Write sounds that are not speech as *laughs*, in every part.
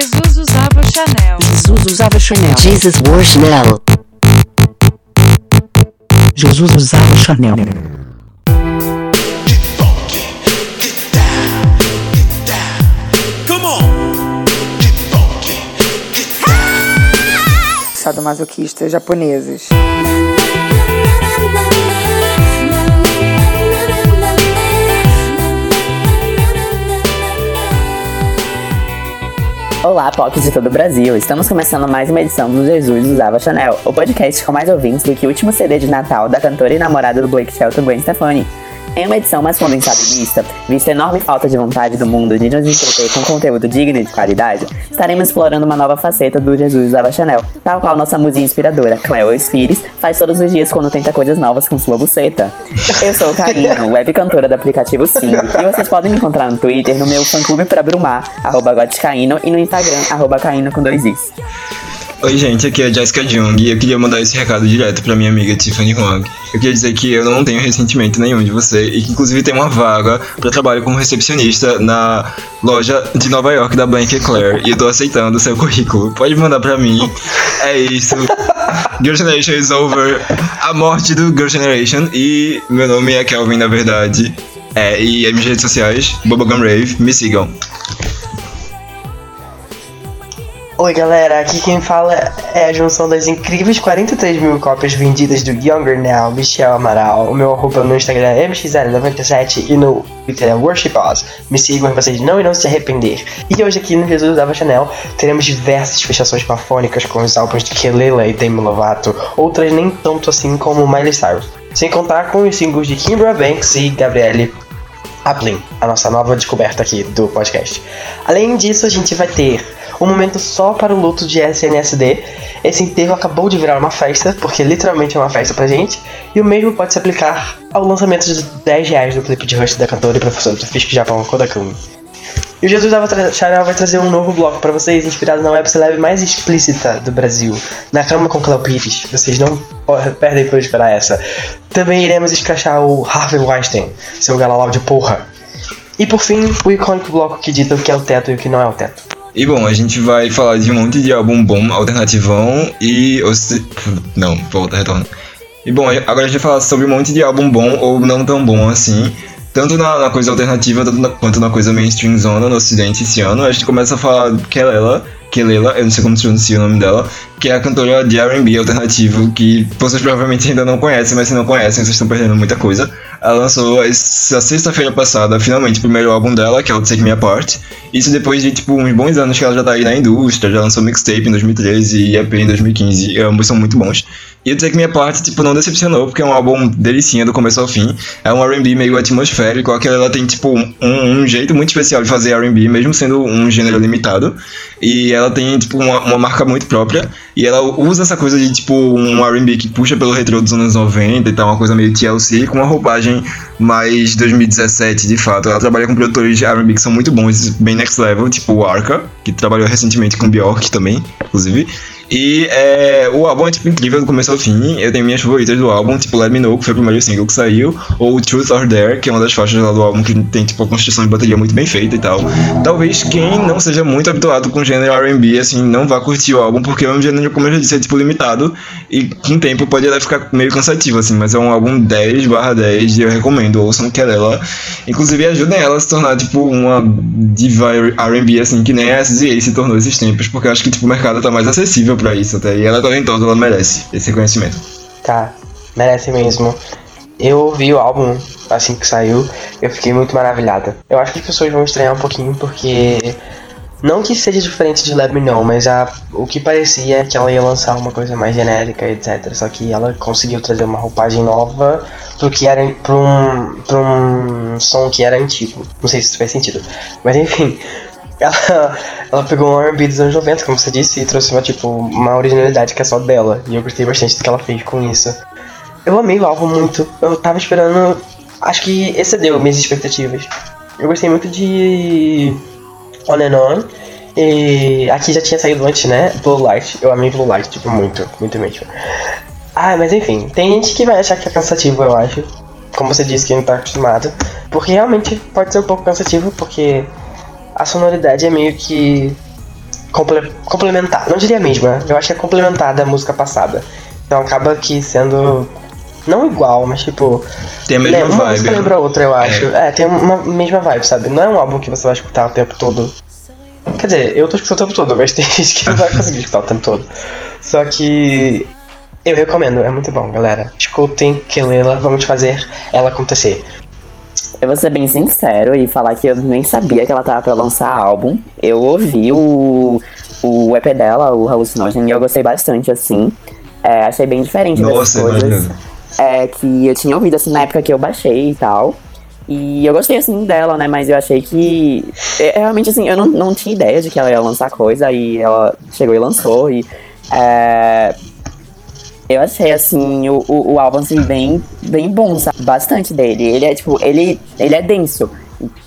Jesus usava Chanel. Jesus usava Chanel. Jesus wore Chanel. Jesus usava Chanel. Sadomasoquistas japoneses. Olá, POCs de todo o Brasil! Estamos começando mais uma edição do Jesus Usava Chanel, o podcast com mais ouvintes do que o último CD de Natal da cantora e namorada do Blake Shelton, Gwen Stefani. Em uma edição mais condensada vista a enorme falta de vontade do mundo de nos entreter com conteúdo digno e de qualidade, estaremos explorando uma nova faceta do Jesus Usava Chanel, tal qual nossa musinha inspiradora, Cleo Spires, faz todos os dias quando tenta coisas novas com sua buceta. Eu sou Karina, web cantora do aplicativo Sim, e vocês podem me encontrar no Twitter, no meu fã-clube pra Brumar, arroba e no Instagram, arroba Caíno com dois Is. Oi, gente, aqui é a Jessica Jung e eu queria mandar esse recado direto pra minha amiga Tiffany Huang. Eu queria dizer que eu não tenho ressentimento nenhum de você e que, inclusive, tem uma vaga para trabalho como recepcionista na loja de Nova York da Blank Eclair e eu tô aceitando o seu currículo. Pode mandar pra mim. É isso. *laughs* Girl Generation is over. A morte do Girl Generation e meu nome é Kelvin, na verdade. É, e as minhas redes sociais, Bubblegum Rave, me sigam. Oi galera, aqui quem fala é a junção das incríveis 43 mil cópias vendidas do Younger Now, Michel Amaral. O meu arroba no Instagram é mxl97 e no Twitter é Worship Us. Me sigam pra vocês não irão se arrepender. E hoje aqui no Jesus Dava Chanel teremos diversas fechações bafônicas com os álbuns de Kelela e Demi Lovato, outras nem tanto assim como Miley Cyrus. Sem contar com os singles de Kimbra Banks e Gabrielle Aplin, a nossa nova descoberta aqui do podcast. Além disso, a gente vai ter um momento só para o luto de SNSD. Esse enterro acabou de virar uma festa, porque literalmente é uma festa pra gente, e o mesmo pode se aplicar ao lançamento de 10 reais do clipe de Rush da cantora e professora do Fisk Japão Kodakumi. E o Jesus Chanel vai trazer um novo bloco para vocês, inspirado na web celeb mais explícita do Brasil, Na Cama com Cléo Pires. Vocês não perdem por esperar essa. Também iremos escrachar o Harvey Weinstein, seu galalau de porra. E por fim, o icônico bloco que dita o que é o teto e o que não é o teto. E bom, a gente vai falar de um monte de álbum bom, alternativão e. Não, volta, retorna. E bom, agora a gente vai falar sobre um monte de álbum bom ou não tão bom assim. Tanto na, na coisa alternativa na, quanto na coisa mainstream zona no ocidente esse ano. A gente começa a falar que ela Kelela, eu não sei como se pronuncia o nome dela, que é a cantora de R&B alternativo, que vocês provavelmente ainda não conhecem, mas se não conhecem, vocês estão perdendo muita coisa. Ela lançou essa sexta-feira passada, finalmente, o primeiro álbum dela, que é o Take Me Apart. Isso depois de, tipo, uns bons anos que ela já tá aí na indústria, já lançou mixtape em 2013 e EP em 2015, e ambos são muito bons. E o Take Me Apart, tipo, não decepcionou, porque é um álbum delicinha do começo ao fim. É um R&B meio atmosférico, que ela tem, tipo, um, um jeito muito especial de fazer R&B, mesmo sendo um gênero limitado. E ela tem, tipo, uma, uma, marca muito própria. E ela usa essa coisa de, tipo, um R&B que puxa pelo retrô dos anos 90 e tal, uma coisa meio TLC, com uma roupagem mais 2017, de fato. Ela trabalha com produtores de R&B que são muito bons, bem next level, tipo o Arca, que trabalhou recentemente com Bjork também, inclusive. E é, o álbum é tipo incrível do começo ao fim. Eu tenho minhas favoritas do álbum, tipo Let Me Know, que foi o primeiro single que saiu, ou Truth or Dare, que é uma das faixas lá do álbum que tem tipo a construção de bateria muito bem feita e tal. Talvez quem não seja muito habituado com o gênero R&B assim não vá curtir o álbum, porque é um gênero, como eu já disse, é tipo limitado e com o tempo pode até ficar meio cansativo assim, mas é um álbum 10/10 e eu recomendo, ouçam que é dela. Inclusive ajudem ela a se tornar tipo uma diva R&B assim que nem a SZA se tornou esses tempos, porque eu acho que tipo o mercado tá mais acessível pra isso até. E ela é talentosa, ela merece esse reconhecimento. Tá, merece mesmo. Eu ouvi o álbum assim que saiu, eu fiquei muito maravilhada. Eu acho que as pessoas vão estranhar um pouquinho porque. Não que seja diferente de Me Know, mas a, o que parecia é que ela ia lançar uma coisa mais genérica, etc. Só que ela conseguiu trazer uma roupagem nova pro que era pra um, pra um som que era antigo. Não sei se isso faz sentido. Mas enfim, ela, ela pegou um R&B dos anos 90, como você disse, e trouxe uma, tipo, uma originalidade que é só dela. E eu gostei bastante do que ela fez com isso. Eu amei o álbum muito. Eu tava esperando. Acho que excedeu minhas expectativas. Eu gostei muito de. On and On. E aqui já tinha saído antes, né? Blue Light. Eu amei Blue Light, tipo, muito, muito mesmo. Ah, mas enfim, tem gente que vai achar que é cansativo, eu acho. Como você disse, que não tá acostumado. Porque realmente pode ser um pouco cansativo, porque a sonoridade é meio que comple- complementar, não diria a mesma, eu acho que é complementar da música passada. Então acaba que sendo não igual, mas tipo, Tem a mesma né, uma vibe. música lembra a outra, eu acho. É. tem uma mesma vibe, sabe? Não é um álbum que você vai escutar o tempo todo. Quer dizer, eu tô escutando o tempo todo, mas *laughs* tem gente que não vai conseguir escutar o tempo todo. Só que eu recomendo, é muito bom, galera. Escutem Kelela, vamos fazer ela acontecer. Eu vou ser bem sincero e falar que eu nem sabia que ela tava pra lançar álbum. Eu ouvi o, o EP dela, o Hallucinogen, e eu gostei bastante, assim. É, achei bem diferente das Nossa, coisas imagina. é, que eu tinha ouvido, assim, na época que eu baixei e tal. E eu gostei, assim, dela, né? Mas eu achei que... é, Realmente, assim, eu não, não tinha ideia de que ela ia lançar coisa. E ela chegou e lançou. E... é, eu achei, assim, o, o, o álbum, assim, bem, bem bom, sabe? Bastante dele. Ele é, tipo, ele, ele é denso.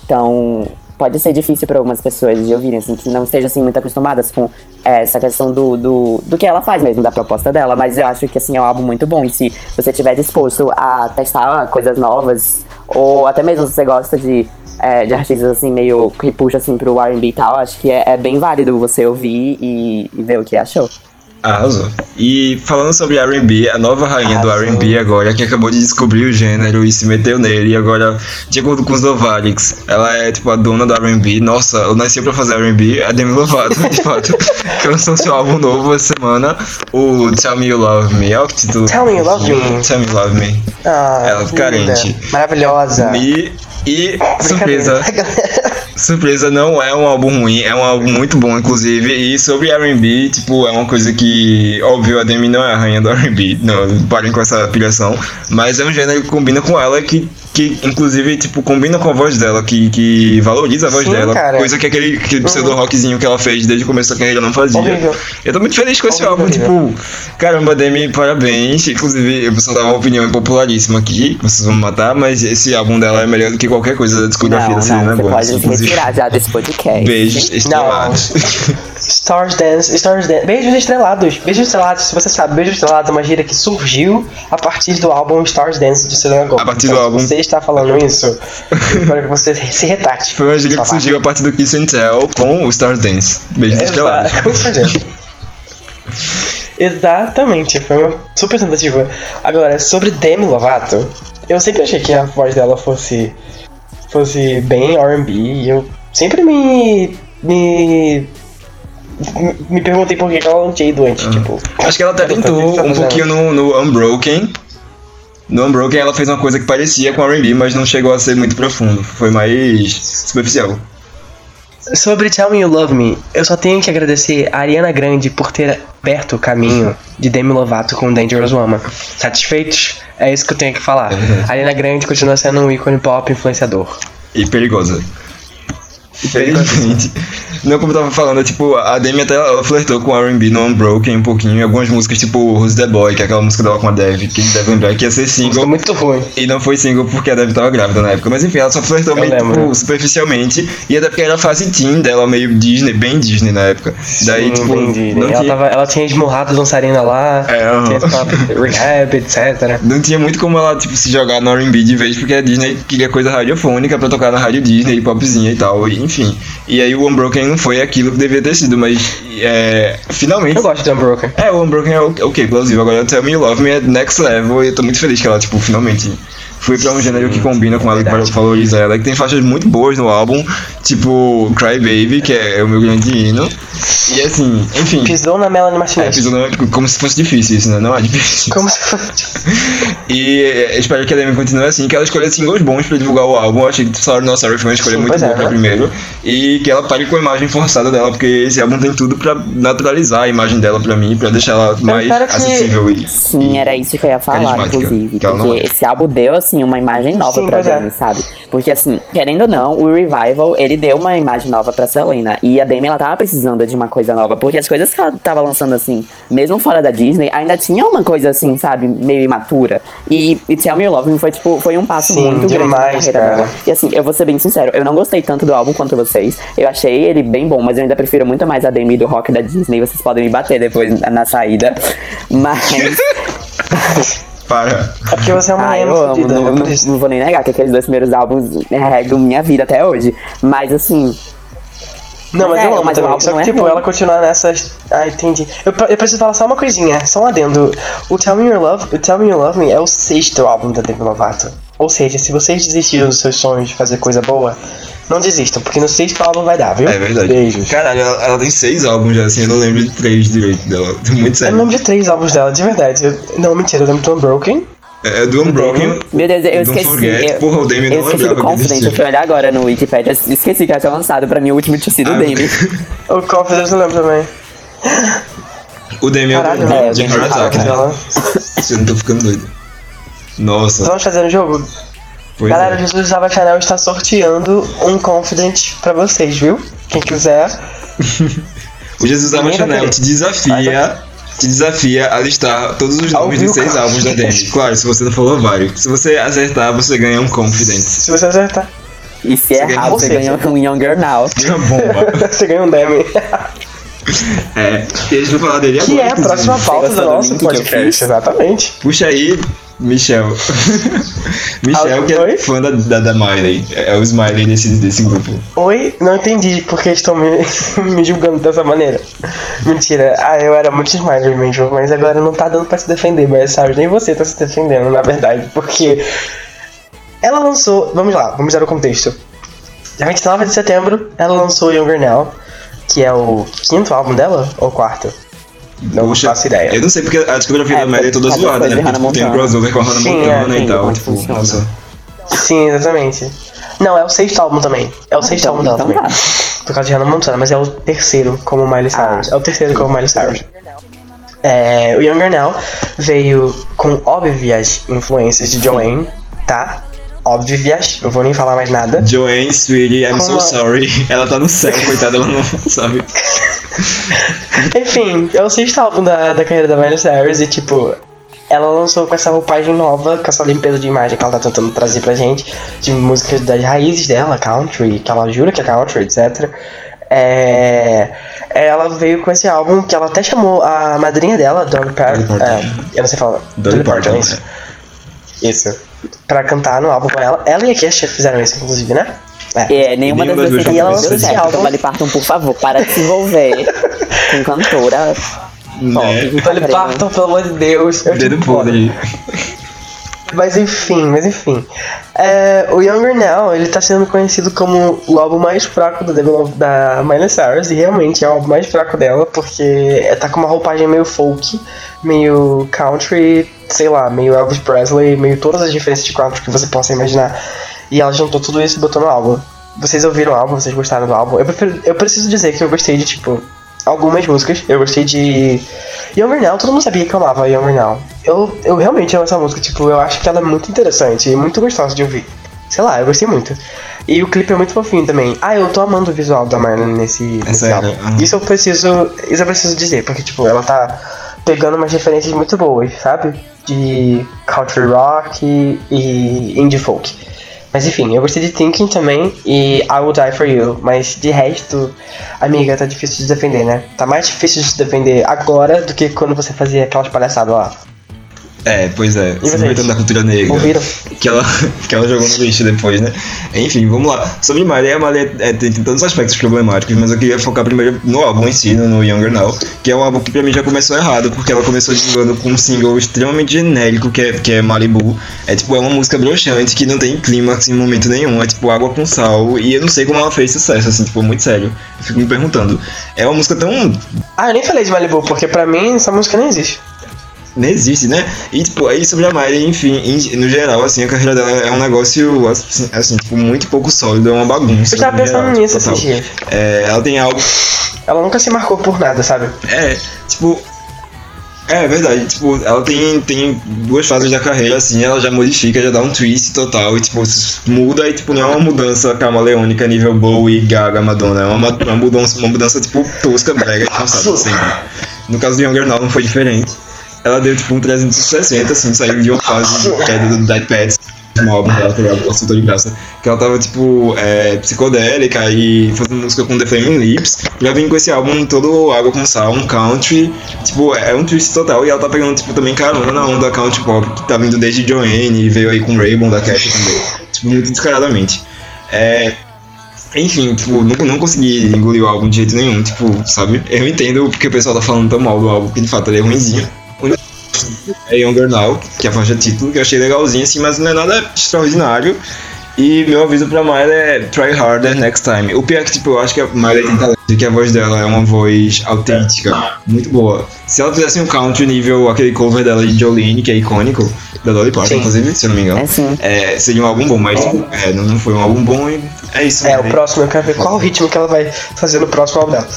Então, pode ser difícil para algumas pessoas de ouvirem, assim, que não estejam, assim, muito acostumadas com é, essa questão do, do, do que ela faz mesmo, da proposta dela. Mas eu acho que, assim, é um álbum muito bom. E se você estiver disposto a testar coisas novas, ou até mesmo se você gosta de... é, de artistas assim, meio que puxa assim pro RB e tal, acho que é, é bem válido você ouvir e, e ver o que achou. Arrasou. E falando sobre R&B, a nova rainha do Arrasou. R&B agora, que acabou de descobrir o gênero e se meteu nele, e agora, de acordo com os Novatics, ela é tipo a dona do R&B. Nossa, eu nasci pra fazer R&B, a Demi Lovato, de fato, *laughs* que lançou seu álbum novo essa semana, o Tell Me You Love Me, é o título. Tell Me You Love Me. Tell Me You Love Me. Ah, Ela linda, carente. Maravilhosa. E surpresa, Brincadeira. Surpresa não é um álbum ruim, é um álbum muito bom, inclusive. E sobre R&B, tipo, é uma coisa que, óbvio, a Demi não é a rainha do R&B, não, parem com essa pilhação. Mas é um gênero que combina com ela, que, que inclusive, tipo, combina com a voz dela, que, que valoriza a voz Sim, dela. cara. Coisa que aquele, aquele pseudo-rockzinho que ela fez desde o começo da carreira não fazia. Horrível. Eu tô muito feliz com esse álbum, tipo, caramba, Demi, parabéns. Inclusive, eu preciso dar uma opinião impopularíssima aqui, vocês vão matar, mas esse álbum dela é melhor do que qualquer coisa da discografia Não, da Selena Gomez. pode retirar já desse podcast. Beijos Não. estrelados. *laughs* Stars Dance, Stars Dance. Beijos estrelados. Beijos estrelados, se você sabe, Beijos estrelados é uma gíria que surgiu a partir do álbum Stars Dance de Selena Gomez. A partir Então, do álbum. você está falando *laughs* isso, espero que você se retrate. Foi uma gíria que surgiu a partir do Kiss and Tell com o Stars Dance. Beijos estrelados. Exatamente, foi uma super tentativa. Agora, sobre Demi Lovato, eu sempre achei que a voz dela fosse fosse bem R&B e eu sempre me me me perguntei por que ela não tinha ido antes, tipo. Acho que ela até tentou um fazendo. pouquinho no, no Unbroken. No Unbroken ela fez uma coisa que parecia com R&B, mas não chegou a ser muito profundo. Foi mais superficial. Sobre Tell Me You Love Me, eu só tenho que agradecer a Ariana Grande por ter aberto o caminho de Demi Lovato com Dangerous Woman. Satisfeitos? É isso que eu tenho que falar. A *laughs* Ariana Grande continua sendo um ícone pop influenciador. E perigosa. Infelizmente. Não, como eu tava falando, tipo, a Demi até ela flertou com R&B no Unbroken um pouquinho. Algumas músicas, tipo Who's the Boy, que é aquela música dela com a Dev, que deve lembrar que ia ser single. muito ruim. E não foi single porque a Dev tava grávida na época. Mas enfim, ela só flertou Eu meio tipo, superficialmente. E até porque era a fase teen dela, meio Disney, bem Disney na época. Daí, Sim, tipo, entendi. não ela, tinha, tava, ela tinha esmurrado a dançarina lá, É, tinha rehab, etc. não tinha muito como ela, tipo, se jogar no R&B de vez, porque a Disney queria coisa radiofônica pra tocar na rádio Disney, popzinha e tal, e, enfim. E aí o Unbroken não foi aquilo que devia ter sido, mas é, finalmente... Eu gosto de Unbroken. É, o Unbroken é o- ok, plausível. Agora Tell Me You Love Me é next level e eu tô muito feliz que ela, tipo, finalmente foi pra um gênero que combina com ela, que valoriza ela, que tem faixas muito boas no álbum, tipo Cry Baby, que é o meu grande hino. E assim, enfim. Pisou na Melanie É, Martinez. pisou na- como se fosse difícil isso, né? Não é difícil. Como se fosse. *laughs* E é, espero que a Demi continue assim, que ela escolha singles bons pra divulgar o álbum. Eu achei que Sorry Not Sorry foi uma escolha Sim, muito pois é, boa pra né? primeiro. E que ela pare com a imagem forçada dela, porque esse álbum tem tudo pra naturalizar a imagem dela pra mim, pra deixar ela mais espero que- acessível e. Sim, era isso que eu ia falar, inclusive. Porque é. esse álbum deu, assim, uma imagem nova Sim, pra pois é. Demi, sabe? Porque, assim, querendo ou não, o Revival, ele deu uma imagem nova pra Selena. E a Demi, ela tava precisando de uma coisa nova. Porque as coisas que ela tava lançando, assim, mesmo fora da Disney, ainda tinha uma coisa, assim, sabe? Meio imatura. E, e Tell Me You Love Me foi, tipo, foi um passo Sim, muito grande na demais, carreira dela. E, assim, eu vou ser bem sincero, eu não gostei tanto do álbum quanto vocês. Eu achei ele bem bom, mas eu ainda prefiro muito mais a Demi do rock da Disney. Vocês podem me bater depois na saída. Mas... *laughs* Para. É porque você é uma Ah, eu amo, não, é não- não vou nem negar que aqueles dois primeiros álbuns regam minha vida até hoje. Mas assim. Não, mas é, eu amo mas o também. Só que, é tipo, ruim. ela continuar nessas. Ah, entendi. Eu, eu preciso falar só uma coisinha, só um adendo. O Tell Me Your Love, o Tell Me You Love Me é o sexto álbum da Demi Lovato. Ou seja, se vocês desistiram dos seus sonhos de fazer coisa boa, não desistam, porque no sexto álbum vai dar, viu? É verdade. Beijos. Caralho, ela, ela tem seis álbuns já, assim, eu não lembro de três direito dela. *laughs* Muito Eu sério. lembro de três álbuns dela, de verdade. Eu- não, mentira, eu lembro de Unbroken. É, é do Unbroken. Meu Deus, eu esqueci. Forget. eu, Porra, o Demi eu não esqueci do lembrava que Confident. Eu fui olhar agora no Wikipedia. Esqueci que já tinha lançado. Pra mim, o último tinha sido o Ah, Demi. *laughs* O Confidence eu lembro também. O Demi é o Caralho, do- é, de eu Heart Attack, né? dela. *laughs* Eu não tô ficando doido. Nossa, Vamos fazer um jogo? Pois Galera, é. Jesus Usava Chanel está sorteando um Confident pra vocês, viu? Quem quiser. *laughs* O Jesus querer. te desafia, te desafia a listar todos os nomes dos vivo. seis álbuns da Demi. *laughs* Claro, se você não falou vários. Se você acertar, você ganha um Confidence. Se você acertar, E se ganha errar, você você. ganha um Younger Now. *laughs* Uma bomba. você ganha um Demi. é, e a gente vai falar dele Que agora. é a próxima pauta do gostou do nosso que podcast. Exatamente. Puxa aí, Michel. *laughs* Michel, que é Oi? fã da, da, da Miley. É o Smiley desse, desse grupo. Oi, não entendi porque estão me, *laughs* me julgando dessa maneira. Mentira, ah, eu era muito Smiler mesmo, mas agora não tá dando pra se defender, mas sabe, nem você tá se defendendo, na verdade, porque ela lançou, vamos lá, vamos dar o contexto. Dia 29 de setembro, ela lançou Younger Now, que é o quinto álbum dela, ou quarto? Não Puxa, faço ideia. Eu não sei porque a discografia É, da Miley é toda zoada, né? Porque tipo, tem crossover com a Hannah Sim, Montana é, e tal. Tipo, nossa. Sim, exatamente. Não, é o sexto álbum também. É o sexto álbum dela então também. tá. Por causa de Hannah Montana, mas é o terceiro como Miley Cyrus. é o terceiro como Miley Cyrus. É, o Younger Now veio com óbvias influências de Joanne, tá? Óbvias, eu vou nem falar mais nada. Joanne, sweetie, I'm so sorry. *laughs* Ela tá no céu, coitada, ela não *laughs* sabe. *laughs* Enfim, é o sexto álbum da, da carreira da Miley Cyrus e tipo. Ela lançou com essa roupagem nova, com essa limpeza de imagem que ela tá tentando trazer pra gente, de músicas das raízes dela, country, que ela jura que é country, etc. É, ela veio com esse álbum que ela até chamou a madrinha dela, Dolly Parton. Dolly é, eu não sei falar. Dolly Parton, isso. Isso. Pra cantar no álbum com ela. Ela e a Kesha fizeram isso, inclusive, né? É, nenhuma Nenhuma das das duas E ela lançou esse álbum. Então, Dolly Parton, por favor, para de se envolver *laughs* com cantora Né? Dolly Parton, pelo amor de Deus. eu Dedo podre. *laughs* Mas enfim, mas enfim. É, o Younger Now, ele tá sendo conhecido como o álbum mais fraco da, Demi Love- da Miley Cyrus, e realmente é o álbum mais fraco dela, porque tá com uma roupagem meio folk, meio country, sei lá, meio Elvis Presley, meio todas as diferenças de country que você possa imaginar. E ela juntou tudo isso e botou no álbum. Vocês ouviram o álbum, vocês gostaram do álbum? Eu, prefiro- eu preciso dizer que eu gostei de, tipo, algumas músicas. Eu gostei de Younger Now, todo mundo sabia que eu amava Younger Now. Eu, eu realmente amo essa música, tipo, eu acho que ela é muito interessante e muito gostosa de ouvir. Sei lá, eu gostei muito. E o clipe é muito fofinho também. Ah, eu tô amando o visual da Marlene nesse, nesse sério? álbum. Aham. Isso eu preciso. Isso eu preciso dizer, porque tipo, ela tá pegando umas referências muito boas, sabe? De country rock e indie folk. Mas enfim, eu gostei de Thinking também e I Will Die For You. Mas de resto, amiga, tá difícil de defender, né? Tá mais difícil de defender agora do que quando você fazia aquelas palhaçadas lá. É, pois é. Se aproveitando da cultura negra. Ouviram? Que ela, *laughs* que ela jogou no lixo depois, né? Enfim, vamos lá. Sobre Miley, a é, tem, tem tantos aspectos problemáticos, mas eu queria focar primeiro no álbum em si, no, no Younger Now, que é um álbum que pra mim já começou errado, porque ela começou divulgando com um single extremamente genérico, que é, que é Malibu. É tipo, é uma música broxante que não tem clímax em momento nenhum, é tipo água com sal, e eu não sei como ela fez sucesso, assim, tipo, muito sério. Eu fico me perguntando. É uma música tão Ah, eu nem falei de Malibu, porque pra mim essa música nem existe. Nem existe, né? E, tipo, aí sobre a Miley, enfim, em- no geral, assim, a carreira dela é um negócio, assim, assim, tipo, muito pouco sólido, é uma bagunça. Eu tava pensando geral, nisso total. esses. É, ela tem algo, Ela nunca se marcou por nada, sabe? é, tipo... É verdade, tipo, ela tem, tem duas fases da carreira, assim, ela já modifica, já dá um twist total, e tipo, muda e tipo, não é uma mudança camaleônica nível Bowie, Gaga, Madonna, é uma, uma mudança, uma mudança tipo tosca, brega cansada sempre. No caso do Younger Now não foi diferente. Ela deu tipo um 360, assim, saiu de uma fase de queda do Dead Pets, no álbum dela, que ela soltou de graça, que ela tava tipo é, psicodélica e fazendo música com The Flaming Lips, já vem com esse álbum todo água com sal, um country, tipo, é um twist total, e ela tá pegando tipo também carona na onda country pop, que tá vindo desde Joanne e veio aí com Raybon da Cash também, tipo, muito descaradamente. É, Enfim, tipo, não, não consegui engolir o álbum de jeito nenhum, tipo, sabe? Eu entendo porque o pessoal tá falando tão mal do álbum, porque de fato ele é ruimzinho. É Younger Now, que é a faixa título, que eu achei legalzinha assim, mas não é nada extraordinário. E meu aviso pra Miley é try harder next time. O pior é que, tipo, eu acho que a Miley tem talento, que a voz dela é uma voz autêntica, muito boa. Se ela fizesse um country nível aquele cover dela de Jolene, que é icônico, da Dolly Parton, inclusive, se eu não me engano, É é, seria um álbum bom, mas tipo, é, não, não foi um álbum bom e é isso. É, né? o próximo eu quero ver qual o ritmo que ela vai fazer no próximo álbum dela.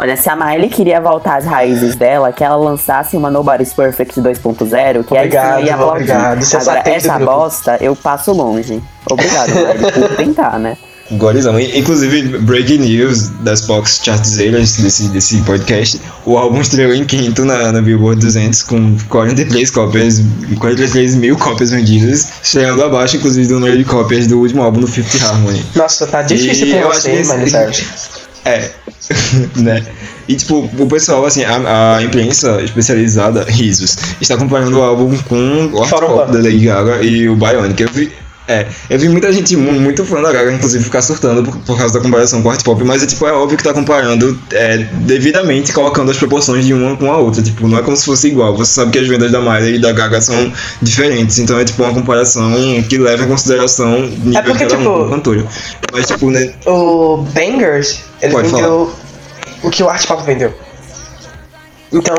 Olha, se a Miley queria voltar às raízes dela, que ela lançasse uma Nobody's Perfect 2.0, que Obrigado, aí eu ia aplaudir. obrigado. Você Agora, essa grupo. bosta, eu passo longe. Obrigado, Miley, por tentar, né? Gorizão. Inclusive, breaking news das Box Chartzeiras desse, desse podcast, o álbum estreou em quinto na, na Billboard 200 com 43 cópias, 43 mil cópias vendidas, chegando abaixo, inclusive, do número de cópias do último álbum do Fifth Harmony. Nossa, tá difícil E pra você, que *laughs* É, *laughs* né? E tipo, o pessoal, assim, a, a imprensa especializada, risos, está comparando o álbum com o um plano. da Lady Gaga e o Bionic. Eu vi, é, eu vi muita gente mu- muito fã da Gaga, inclusive, ficar surtando por, por causa da comparação com o art pop, mas é tipo, é óbvio que tá comparando é, devidamente, colocando as proporções de uma com a outra. Tipo, não é como se fosse igual. Você sabe que as vendas da Miley e da Gaga são diferentes, então é tipo uma comparação que leva em consideração o nível porque, de cada um tipo, como cantora. Mas tipo, né? O Bangers, ele Pode vendeu o que o Art Pop vendeu. Então,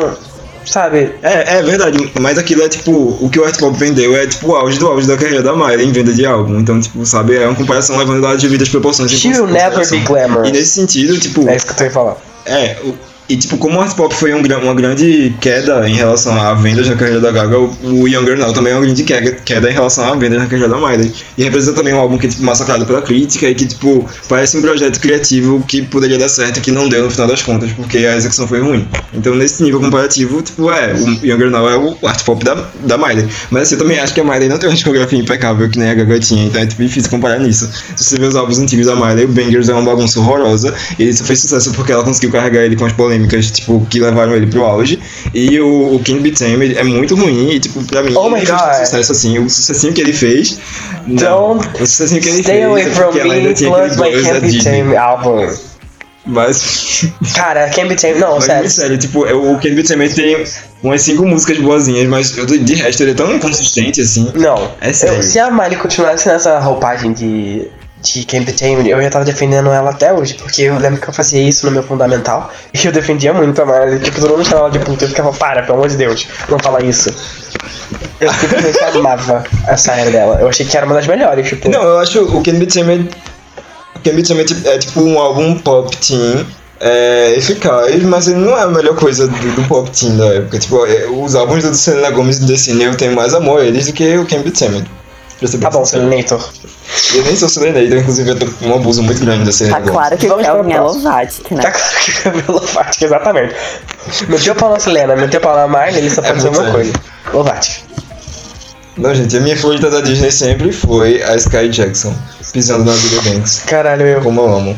sabe, É, é verdade, mas aquilo é tipo, o que o Art Pop vendeu é tipo o auge do auge da carreira da Miley em venda de álbum. Então, tipo, sabe, é uma comparação levando as devidas proporções. She will never be glamorous. E nesse sentido, tipo, é isso que eu tô ia falar. é, o- e tipo, como o Art Pop foi um uma grande queda em relação a vendas na carreira da Gaga, o, Younger Now também é uma grande queda, queda em relação a vendas na carreira da Miley. E representa também um álbum que é tipo, massacrado pela crítica e que, tipo, parece um projeto criativo que poderia dar certo e que não deu no final das contas, porque a execução foi ruim. Então, nesse nível comparativo, tipo, é, o Younger Now é o Art Pop da, da Miley. Mas assim, eu também acho que a Miley não tem uma discografia impecável que nem a Gaga tinha, então é tipo, difícil comparar nisso. Se você ver os álbuns antigos da Miley, o Bangers é uma bagunça horrorosa, e só fez sucesso porque ela conseguiu carregar ele com as polêmicas, tipo, que levaram ele pro auge. E o, o King Be Tamed é muito ruim, e tipo, pra mim, Oh my God. sucesso assim, o sucessinho que ele fez. Não, Don't o sucessinho que ele Stay fez. away é from ainda me, tinha plus my Can't Be. Tame album. Mas. Cara, Can't Be Tame, não, Mas, sério. sério, tipo, eu- o Ken Beat também tem umas cinco músicas boazinhas, mas de resto ele é tão inconsistente assim. Não, É sério. Eu- se a Miley continuasse nessa roupagem de, de Be Tamed, eu já tava defendendo ela até hoje, porque eu lembro que eu fazia isso no meu fundamental, *laughs* e eu defendia muito a Miley, tipo, todo mundo chamava de puta, eu ficava, para, pelo amor de Deus, não fala isso. Eu simplesmente *laughs* amava essa era dela, eu achei que era uma das melhores, tipo... Não, eu acho o Beat também é tipo um álbum pop teen. É eficaz, mas ele não é a melhor coisa do, do pop teen da época. Tipo, é, os álbuns do Selena Gomez e do Destiny eu tenho mais amor a eles do que o Ken Beat Pra ser Tá bom, sincero. Selinator. Eu nem sou Selenator, inclusive eu tô com um abuso muito grande da Selena Tá Gomez. claro que o Vamos o é próximo. Lovatic, né? Tá claro que foi pelo Lovatic, exatamente. Meteu o pau na Selena, meteu o pau na Miley, ele só É pode dizer muito uma coisa. Lovatic. Não, gente, a minha favorita da Disney sempre foi a Sky Jackson, pisando na Julia Banks. Caralho, eu... como eu amo.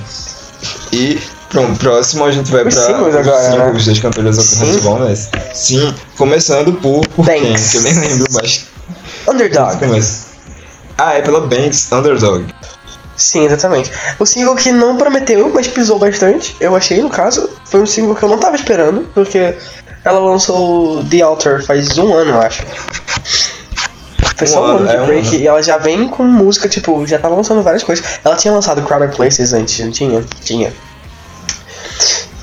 E pronto, próximo a gente vai Os pra singles os agora, né? singles das cantoras alternativas, né? Sim, começando por, por quem? Banks. Que eu nem lembro, mas Underdog. começa. Ah, é pela Banks Underdog. Sim, exatamente. O single que não prometeu, mas pisou bastante, eu achei, no caso, foi um single que eu não tava esperando, porque ela lançou The Altar faz um ano, eu acho. Foi Um só um ano, de é um break ano. e ela já vem com música, tipo, já tá lançando várias coisas. Ela tinha lançado Crowded Places antes, não tinha? Tinha.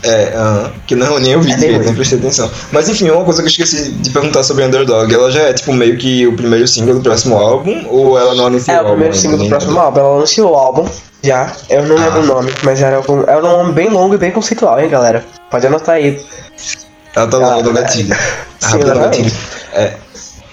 É, aham, que não, nem eu vi É direito, nem prestei atenção. Mas enfim, uma coisa que eu esqueci de perguntar sobre Underdog, ela já é tipo meio que o primeiro single do próximo álbum, ou ela não anunciou É o o álbum? primeiro ainda? single do próximo lembro. álbum. Ela anunciou o álbum já. Eu não lembro Ah. o nome, mas era, algum, era um nome bem longo e bem conceitual, hein, galera? Pode anotar aí. Ela tá Ah, longa do é. gatilho. *laughs* Sim, no exatamente. gatilho. É.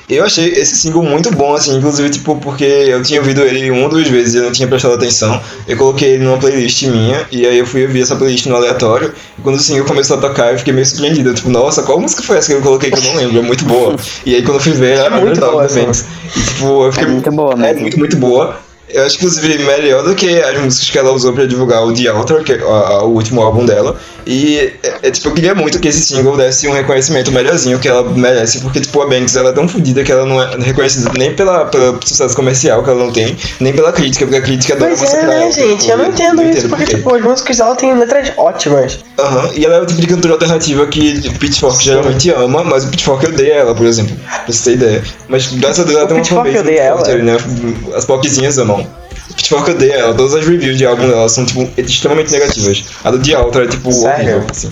Eu achei esse single muito bom, assim, inclusive, tipo, porque eu tinha ouvido ele uma ou duas vezes e eu não tinha prestado atenção. Eu coloquei ele numa playlist minha, e aí eu fui ouvir essa playlist no aleatório. E quando o single começou a tocar, eu fiquei meio surpreendido. Tipo, nossa, qual música foi essa que eu coloquei que eu não lembro? É muito boa. *laughs* E aí quando eu fui ver, era É muito Underdog boa. E tipo, eu fiquei. É muito boa É mesmo. muito, muito boa. Eu acho, inclusive, melhor do que as músicas que ela usou pra divulgar o The Altar, que é a- a- o último álbum dela. E, é, é, tipo, eu queria muito que esse single desse um reconhecimento melhorzinho que ela merece, porque, tipo, a Banks, ela é tão fodida que ela não é reconhecida nem pela, pelo sucesso comercial que ela não tem, nem pela crítica, porque a crítica adora Pois é, né, gente? Eu não entendo isso, porque, por quê. tipo, as músicas dela têm letras ótimas. Aham, e ela é o tipo de cantora alternativa que o Pitchfork geralmente ama, mas o Pitchfork odeia ela, por exemplo, pra você ter ideia. Mas graças a Deus ela tem uma Pitchfork fanbase odeia muito forte né? As poquezinhas amam. O Pitchfork odeia ela, todas as reviews de álbum dela são, tipo, extremamente negativas. A do The Altar é, tipo, Sério? horrível, assim.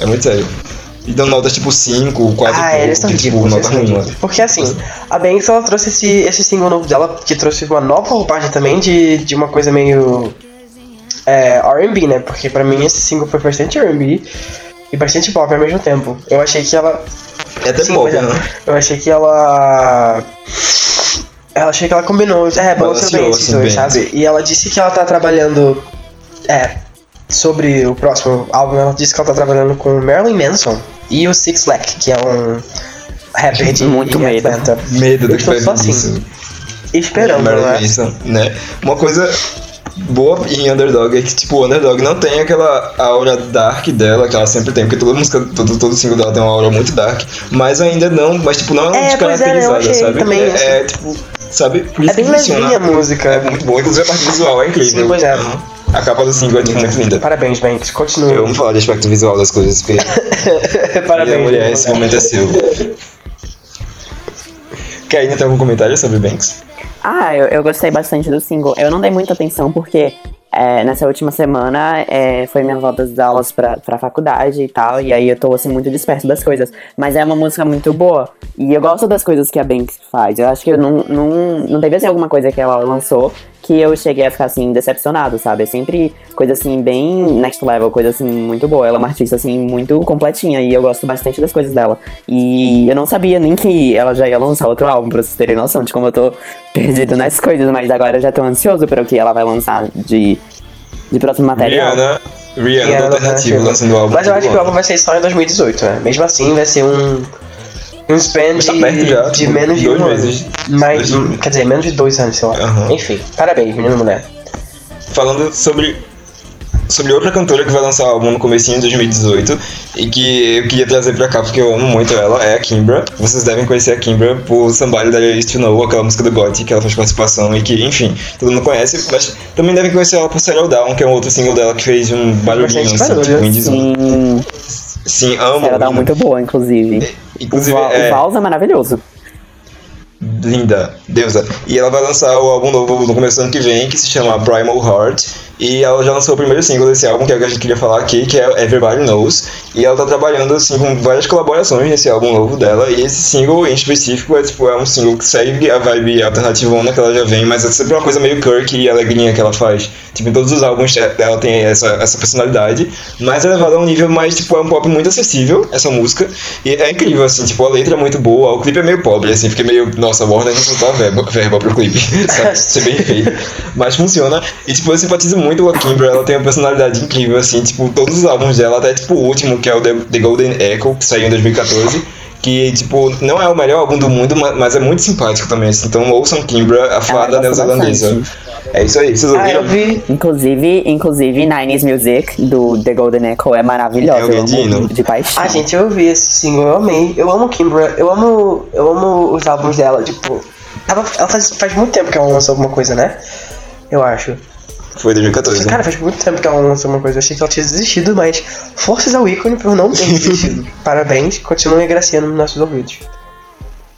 É muito sério. E dão notas, tipo, 5, 4 Ah, eles são tipo, ridículos. nota ruim, ridículos. Porque assim, a Banks ela trouxe esse, esse single novo dela, que trouxe uma nova roupagem também de, de uma coisa meio é, RB, né? Porque pra mim esse single foi bastante RB e bastante pop ao mesmo tempo. Eu achei que ela. É até Sim, pop, é. né? Eu achei que ela. Ela achei que ela combinou. É, balanceou bem esses assim, dois, bem. sabe? E ela disse que ela tá trabalhando. É. Sobre o próximo álbum, ela disse que ela tá trabalhando com Marilyn Manson e o Six Lack, que é um rapper de Muito medo. Atlanta. Medo do que vai só vir assim. Esperando, Marilyn né? Manson, né? Uma coisa boa em Underdog é que, tipo, o Underdog não tem aquela aura dark dela, que ela sempre tem, porque toda música, todo, todo single dela tem uma aura muito dark, mas ainda não, mas, tipo, não é, É, é, descaracterizada, achei sabe? também é, isso. é, tipo, sabe? Por É isso bem que funciona. levinha a música. É muito boa, inclusive a parte visual é incrível. Sim, é. Uhum. A capa do single é, muito linda. Parabéns, Banks. Continue. Eu vamos falar de aspecto visual das coisas, porque *laughs* Parabéns. minha mulher, Banks. esse momento é seu. Karina, tem algum comentário sobre Banks? Ah, eu, eu gostei bastante do single. Eu não dei muita atenção porque é, nessa última semana é, foi minha volta das aulas pra, pra faculdade e tal, e aí eu tô assim muito disperso das coisas. Mas é uma música muito boa. E eu gosto das coisas que a Banks faz. Eu acho que não, não, não teve assim alguma coisa que ela lançou que eu cheguei a ficar assim decepcionado, sabe? É sempre coisa assim bem next level, coisa assim muito boa. Ela é uma artista assim muito completinha e eu gosto bastante das coisas dela. E eu não sabia nem que ela já ia lançar outro álbum, pra vocês terem noção de como eu tô perdido nas coisas, mas agora eu já tô ansioso para o que ela vai lançar de, de próximo material. Rihanna, Rihanna, Rihanna do alternativo, lançando o álbum. Mas eu acho que o álbum vai sair só em 2018, né? Mesmo assim, vai ser um. Um span tá de, perto já, de tipo, menos de dois um meses. ano. Mas, Dois- quer dizer, menos de dois anos, sei lá. Aham. Enfim, parabéns, menino e mulher. falando sobre sobre outra cantora que vai lançar o álbum no comecinho de 2018 e que eu queria trazer pra cá porque eu amo muito ela, é a Kimbra. Vocês devem conhecer a Kimbra por Somebody That I Used to Know, aquela música do Gotti que ela faz participação e que, enfim, todo mundo conhece, mas também devem conhecer ela por Settle Down, que é um outro single dela que fez um barulhinho Bastante assim, tipo indiezinho. Sim, amo. ela dá amo. muito boa, inclusive. O, Inclusive, Val, é, o Vals é maravilhoso. Linda, deusa. E ela vai lançar o álbum novo no começo do ano que vem, que se chama Primal Heart. E ela já lançou o primeiro single desse álbum, que é o que a gente queria falar aqui, que é Everybody Knows. E ela tá trabalhando, assim, com várias colaborações nesse álbum novo dela. E esse single, em específico, é, tipo, é um single que segue a vibe alternativona que ela já vem, mas é sempre uma coisa meio Kirk e alegrinha que ela faz. Tipo, em todos os álbuns é, ela tem essa, essa personalidade, mas é levada a um nível mais, tipo, é um pop muito acessível, essa música. E é incrível, assim, tipo, a letra é muito boa, o clipe é meio pobre, assim, fica meio, nossa, a Warner não soltou a verba, verba pro clipe, *laughs* sabe? Ser bem feio. Mas funciona. E, tipo, eu simpatizo muito com a Kimber, ela tem uma personalidade incrível, assim, tipo, todos os álbuns dela, até, tipo, o último, que é o The, The Golden Echo, que saiu em 2014. Que, tipo, não é o melhor álbum do mundo, ma- mas é muito simpático também, assim. Então ouçam Kimbra, a fada gosto neozelandesa. É isso aí, vocês Ah, ouviram? eu vi. Inclusive, inclusive, Nine's Music, do The Golden Echo, é maravilhosa. É o eu amo de paixão. Ah, gente, eu ouvi esse single, eu amei. Eu amo Kimbra, eu amo. Eu amo os álbuns dela, tipo. Ela, ela faz, faz muito tempo que ela lançou alguma coisa, né? Eu acho. Foi 2014. Cara, faz muito tempo que ela lançou uma coisa. Eu achei que ela tinha desistido, mas forças ao ícone por não ter desistido. *laughs* Parabéns, continuem agraciando nos nossos ouvidos.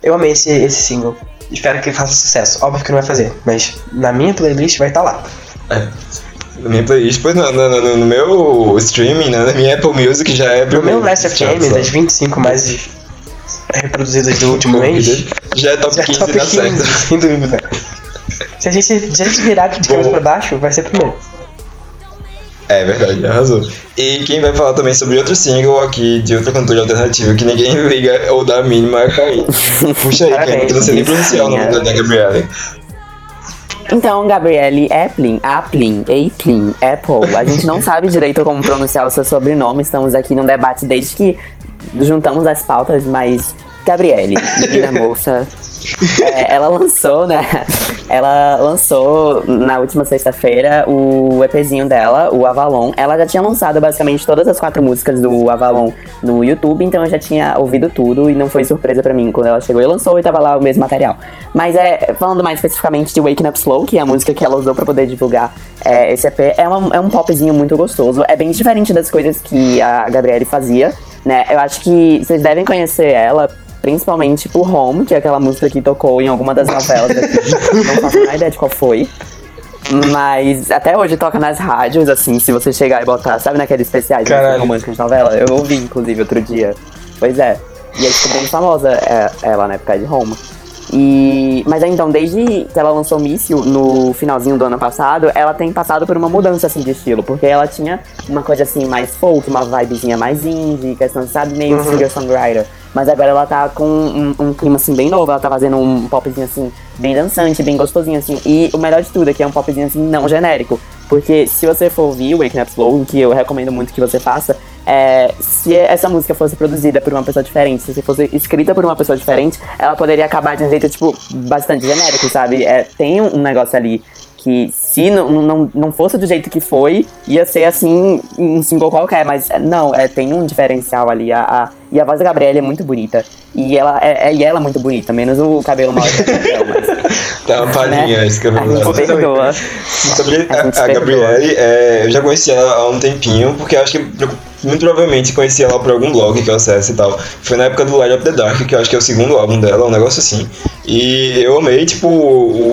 Eu amei esse, esse single. Espero que faça sucesso. Óbvio que não vai fazer, mas na minha playlist vai estar lá. É. Na minha playlist, pois no, no, no- no meu streaming, né, na minha Apple Music já é No meu. Last FM, das 25 mais reproduzidas do último mês, Já é top já é 15 top dá 15, certo. sem dúvida. *laughs* Se a gente, se a gente virar de cabeça pra baixo, vai ser primeiro. É verdade, arrasou. E quem vai falar também sobre outro single aqui de outra cantora alternativa que ninguém liga ou dá a mínima é a Caí. Puxa aí, Parabéns. que sei nem pronunciar o nome da Gabriele. Então, Gabriele Applin, Applin, Applin, Apple, a gente não sabe direito como pronunciar o seu sobrenome, estamos aqui num debate desde que juntamos as pautas, mas Gabriele, menina moça, É, ela lançou, né? Ela lançou na última sexta-feira o EPzinho dela, o Avalon. Ela já tinha lançado basicamente todas as quatro músicas do Avalon no YouTube, então eu já tinha ouvido tudo e não foi surpresa pra mim quando ela chegou e lançou e tava lá o mesmo material. Mas é, falando mais especificamente de Waking Up Slow, que é a música que ela usou pra poder divulgar é, esse EP, é, uma, é um popzinho muito gostoso. É bem diferente das coisas que a Gabriele fazia, né? Eu acho que vocês devem conhecer ela principalmente por Home, que é aquela música que tocou em alguma das novelas aqui. Não faço a ideia de qual foi. Mas até hoje toca nas rádios, assim, se você chegar e botar, sabe naqueles especiais assim, românticos de novela? Eu ouvi, inclusive, outro dia. Pois é. E aí ficou bem famosa é, ela, né, por causa de Roma. E, mas aí, então, desde que ela lançou Míssil no finalzinho do ano passado, ela tem passado por uma mudança assim de estilo, porque ela tinha uma coisa assim mais folk, uma vibezinha mais indie, questão, sabe, meio singer-songwriter. Mas agora ela tá com um, um clima assim bem novo, ela tá fazendo um popzinho assim, bem dançante, bem gostosinho assim. E o melhor de tudo é que é um popzinho assim não genérico. Porque se você for ouvir Waking Up Slow, que eu recomendo muito que você faça, é, se essa música fosse produzida por uma pessoa diferente, se fosse escrita por uma pessoa diferente, ela poderia acabar de um jeito, tipo, bastante genérico, sabe? É, tem um negócio ali que se não, não, não fosse do jeito que foi, ia ser assim, um single qualquer, mas não, é, tem um diferencial ali. A, a- e a voz da Gabriela é muito bonita. E ela é, é- e ela é muito bonita, menos o cabelo mal. mas, *laughs* Tá uma palhinha, né? isso que eu A vou gente falar. perdoa. Sobre A a, a perdoa. Gabriele, é, eu já conheci ela há um tempinho, porque eu acho que muito provavelmente conheci ela por algum blog que eu acesso e tal. Foi na época do Light Up the Dark, que eu acho que é o segundo álbum dela, um negócio assim. E eu amei, tipo,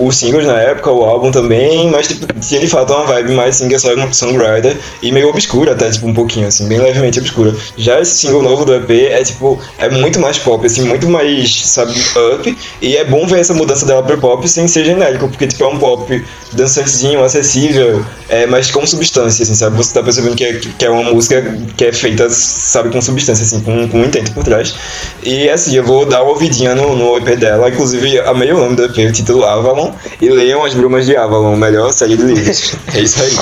os singles na época, o álbum também, mas tipo, tinha de fato uma vibe mais singer-songwriter e meio obscura até, tipo, um pouquinho, assim, bem levemente obscura. Já esse single novo do EP é, tipo, é muito mais pop, assim, muito mais, sabe, up. E é bom ver essa mudança dela pro pop sem ser genérico, porque, tipo, é um pop dançantezinho, acessível, é, mas com substância, assim, sabe? Você tá percebendo que é, que é uma música que é feita, sabe, com substância, assim, com, com um intento por trás. E, assim, eu vou dar uma ouvidinha no, no EP dela, inclusive, amei o nome do EP, o título Avalon, e leiam As Brumas de Avalon, melhor série de livros. *laughs* é isso aí.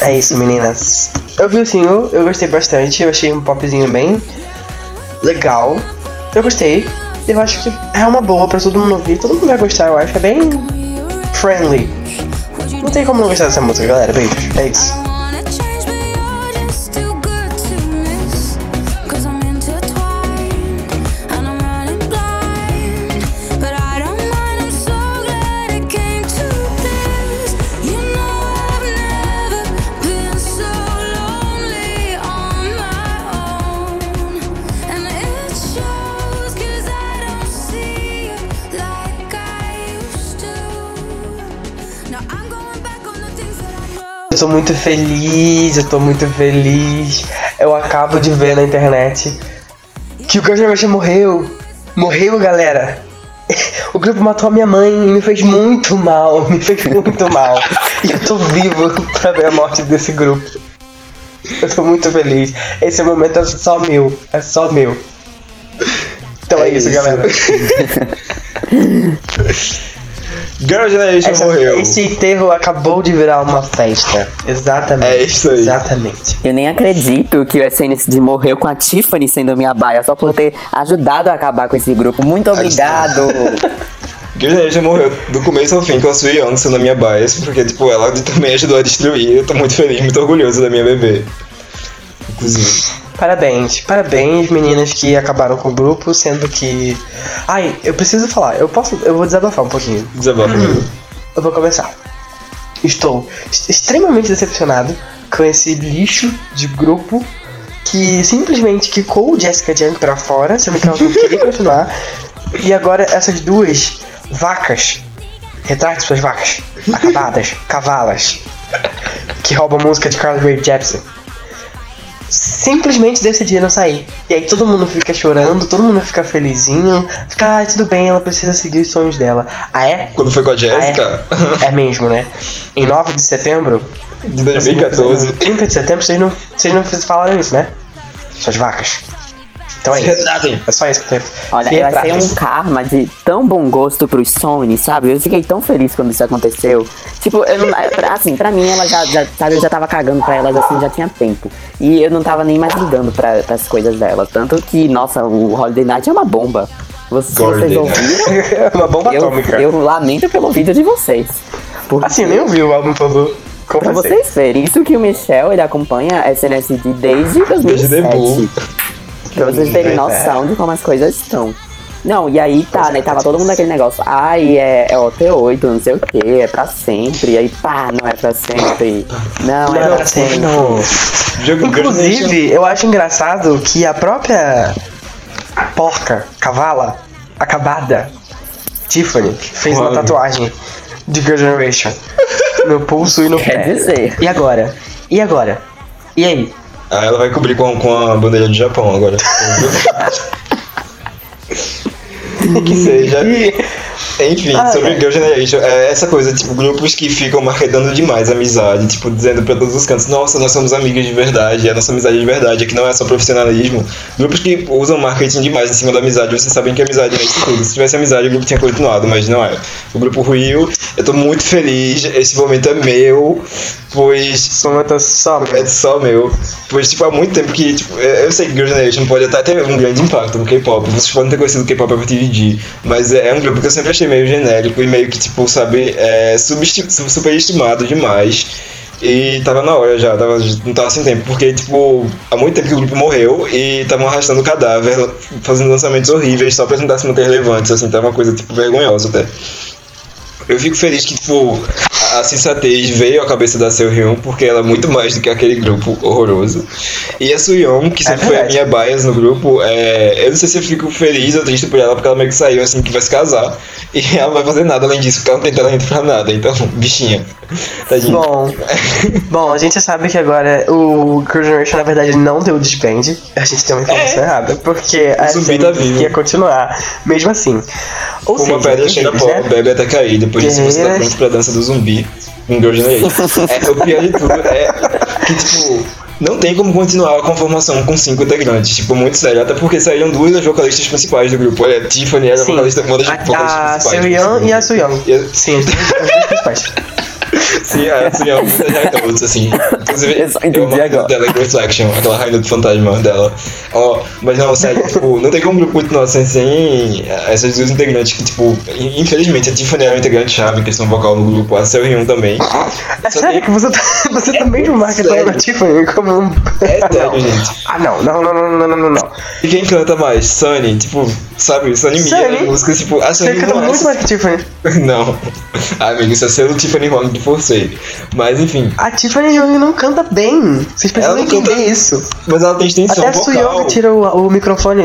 É isso, meninas. Eu vi o single, eu gostei bastante, eu achei um popzinho bem legal. Eu gostei. Eu acho que é uma boa pra todo mundo ouvir, todo mundo vai gostar, eu acho. É bem friendly. Não tem como não gostar dessa música, galera. Beijos. É isso. Tô muito feliz, eu tô muito feliz. Eu acabo de ver na internet que o Guns morreu. Morreu, galera. *laughs* O grupo matou a minha mãe e me fez muito mal, me fez muito mal. E eu tô vivo pra ver a morte desse grupo. Eu tô muito feliz. Esse momento é só meu, é só meu. Então é, isso, isso. galera. *laughs* Girl Generation Essa- morreu. esse enterro acabou de virar uma festa. Exatamente. É isso aí. Exatamente. Eu nem acredito que o SNSD morreu com a Tiffany sendo minha baia, só por ter ajudado a acabar com esse grupo. Muito obrigado! *laughs* Girl Generation morreu do começo ao fim com a Sui Young sendo a minha bias, porque, tipo, ela também ajudou a destruir. Eu tô muito feliz, muito orgulhoso da minha bebê. Inclusive. Parabéns, parabéns meninas que acabaram com o grupo, sendo que. Ai, eu preciso falar, eu posso. Eu vou desabafar um pouquinho. Desabafa. Eu vou começar. Estou est- extremamente decepcionado com esse lixo de grupo que simplesmente quicou o Jessica Jung pra fora, sendo que ela não queria continuar. E agora essas duas vacas, retrate suas vacas, acabadas, cavalas, que roubam música de Carly Rae Jepsen, simplesmente decidiram sair. E aí todo mundo fica chorando, todo mundo fica felizinho, fica, ah, tudo bem, ela precisa seguir os sonhos dela. Ah, é? Quando foi com a Jessica, É mesmo, né? Em 9 de setembro, de 2014. 30 de setembro, vocês não, vocês não falaram isso, né? Suas vacas. Então é isso. É só isso que eu tenho. Olha, Se eu achei um karma de tão bom gosto pros Sony, sabe? Eu fiquei tão feliz quando isso aconteceu. Tipo, eu não, assim, pra mim, ela já, já, sabe, eu já tava cagando pra elas assim, já tinha tempo. E eu não tava nem mais ligando pra, pras coisas delas. Tanto que, nossa, o Holiday Night é uma bomba. Vocês, vocês ouviram? *laughs* Uma bomba Eu, atômica. eu lamento pelo vídeo de vocês. Porque, Assim, eu nem ouvi o álbum todo. Pra você. vocês verem, isso que o Michel, ele acompanha a SNSD desde Desde 2007. debut. Pra vocês terem noção de como as coisas estão. Não, e aí tá, né? Tava todo mundo naquele negócio. Ai, é, é OT8, não sei o que, é pra sempre. E aí, pá, não é pra sempre. Não, Não é pra pra sempre. Inclusive, eu acho engraçado que a própria porca, cavala, acabada, Tiffany, fez uma Mano. tatuagem de Girl Generation no pulso e no Quer pé. dizer. E agora? E agora? E aí? Ah, ela vai cobrir com, com a bandeira do Japão agora. *laughs* que seja. Enfim, Ah, sobre é. Girl Generation, é essa coisa, tipo, grupos que ficam marketando demais a amizade, tipo, dizendo pra todos os cantos, nossa, nós somos amigas de verdade, é a nossa amizade de verdade, aqui não é só profissionalismo. Grupos que usam marketing demais em cima da amizade, vocês sabem que amizade é isso tudo. Se tivesse amizade, o grupo tinha continuado, mas não é. O grupo ruiu, eu tô muito feliz, esse momento é meu, pois Somata só. é só meu. Pois, tipo, há muito tempo que, tipo, eu eu sei que Girl Generation pode até ter um grande impacto no K-pop. Vocês podem ter conhecido o K-pop a partir de mas é um grupo que eu sempre achei meio genérico e meio que, tipo, sabe, é, superestimado demais. E tava na hora já, tava, não tava sem tempo, porque, tipo, há muito tempo que o grupo morreu e estavam arrastando o cadáver, fazendo lançamentos horríveis só pra tentar se manter relevantes, assim, tava uma coisa, tipo, vergonhosa até. Eu fico feliz que, tipo, a sensatez veio à cabeça da Seohyun, porque ela é muito mais do que aquele grupo horroroso. E a Suyeon, que sempre foi a minha bias no grupo, é... eu não sei se eu fico feliz ou triste por ela, porque ela meio que saiu assim, que vai se casar. E ela não vai fazer nada além disso, porque ela não tem talento pra nada. Então, *laughs* bichinha. Tadinha. Bom, bom, a gente sabe que agora o Girl Generation na verdade não deu disband. A gente tem uma informação errada, porque a zumbi SN tá vivo. ia continuar, mesmo assim. Ou Uma seja, pedra cheira pó, né? bebe até cair. Depois disso você tá pronto pra dança do zumbi Girl *laughs* Generation. É, o pior de tudo é que, tipo, não tem como continuar com a formação com cinco integrantes. Tipo, muito sério. Até porque saíram duas das vocalistas principais do grupo. Olha, Tiffany era a vocalista, uma das vocalistas A, a principais. Seoyeon e a Suyeon. E a- Sim, as duas as *laughs* Sim, é, sim, é muito Highnuts, assim. Inclusive, *laughs* Entendi eu agora. dela em Great Action, aquela Highnut fantasma dela. Ó, oh, mas não, sério, tipo, não tem como grupo continuar assim, sem eh, essas duas integrantes que, tipo, infelizmente a Tiffany era um integrante chave, questão vocal no grupo, a Seu Hyun também. É Só sério tem... que você, tá, *laughs* você é também não marca a Tiffany como um... É *laughs* ah, sério, não. gente. Ah, não, não, não, não, não, não, não. E quem canta mais? Sunny, tipo, sabe, Sunny Mia, né? música, tipo, a Sunny Você canta é muito mais que Tiffany. Não. Ah, amigo, isso é selo Tiffany Wong mas enfim, A Tiffany Young não canta bem. Vocês precisam entender canta- isso. mas ela tem extensão Até a vocal. Suyoung tira o, o microfone,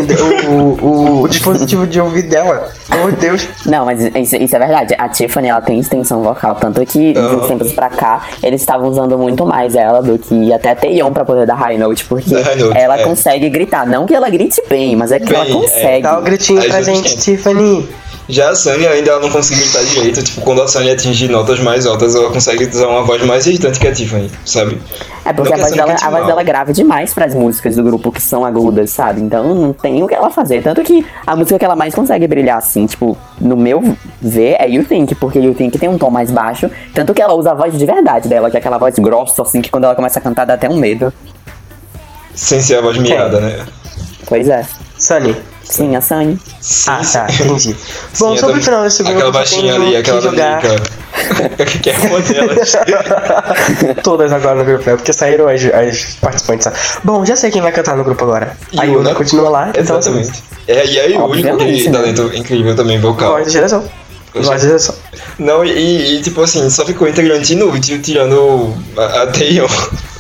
o, o, o dispositivo de ouvido dela. Meu Deus. Não, mas isso, isso é verdade. A Tiffany, ela tem extensão vocal. Tanto que, de uns tempos pra cá, eles estavam usando muito mais ela do que até a Taeyeon pra poder dar high note. Porque note, ela é. consegue gritar. Não que ela grite bem, mas é que Bem, ela é. consegue. Dá o gritinho pra Ajuda gente. Tiffany. Já a Sunny ainda ela não consegue gritar direito. Tipo, quando a Sunny atinge notas mais altas, ela consegue usar uma voz mais irritante que a Tiffany, sabe? É porque Não a que voz, dela, a voz dela é grave demais pras músicas do grupo que são agudas, sabe? Então não tem o que ela fazer. Tanto que a música que ela mais consegue brilhar, assim, tipo, no meu ver, é You Think, porque You Think tem um tom mais baixo. Tanto que ela usa a voz de verdade dela, que é aquela voz grossa, assim, que quando ela começa a cantar dá até um medo. Sem ser a voz miada, né? Pois é. Sunny. Sim, a Sunny. Sim, Ah, sim. tá, entendi. Sim, Bom, eu sobre o final desse grupo, Aquela baixinha ali, que aquela jogar que é uma delas. *laughs* todas agora no grupo, né? Porque saíram as, as participantes. sabe? Bom, já sei quem vai cantar no grupo agora. A Yuna continua lá, então Exatamente. É, e aí o único Obviamente, que né? talento incrível também vocal. voz de direção. Eu Voz de direção. Não, e, e, tipo assim, só ficou integrante inútil, tirando a, a Taeyeon.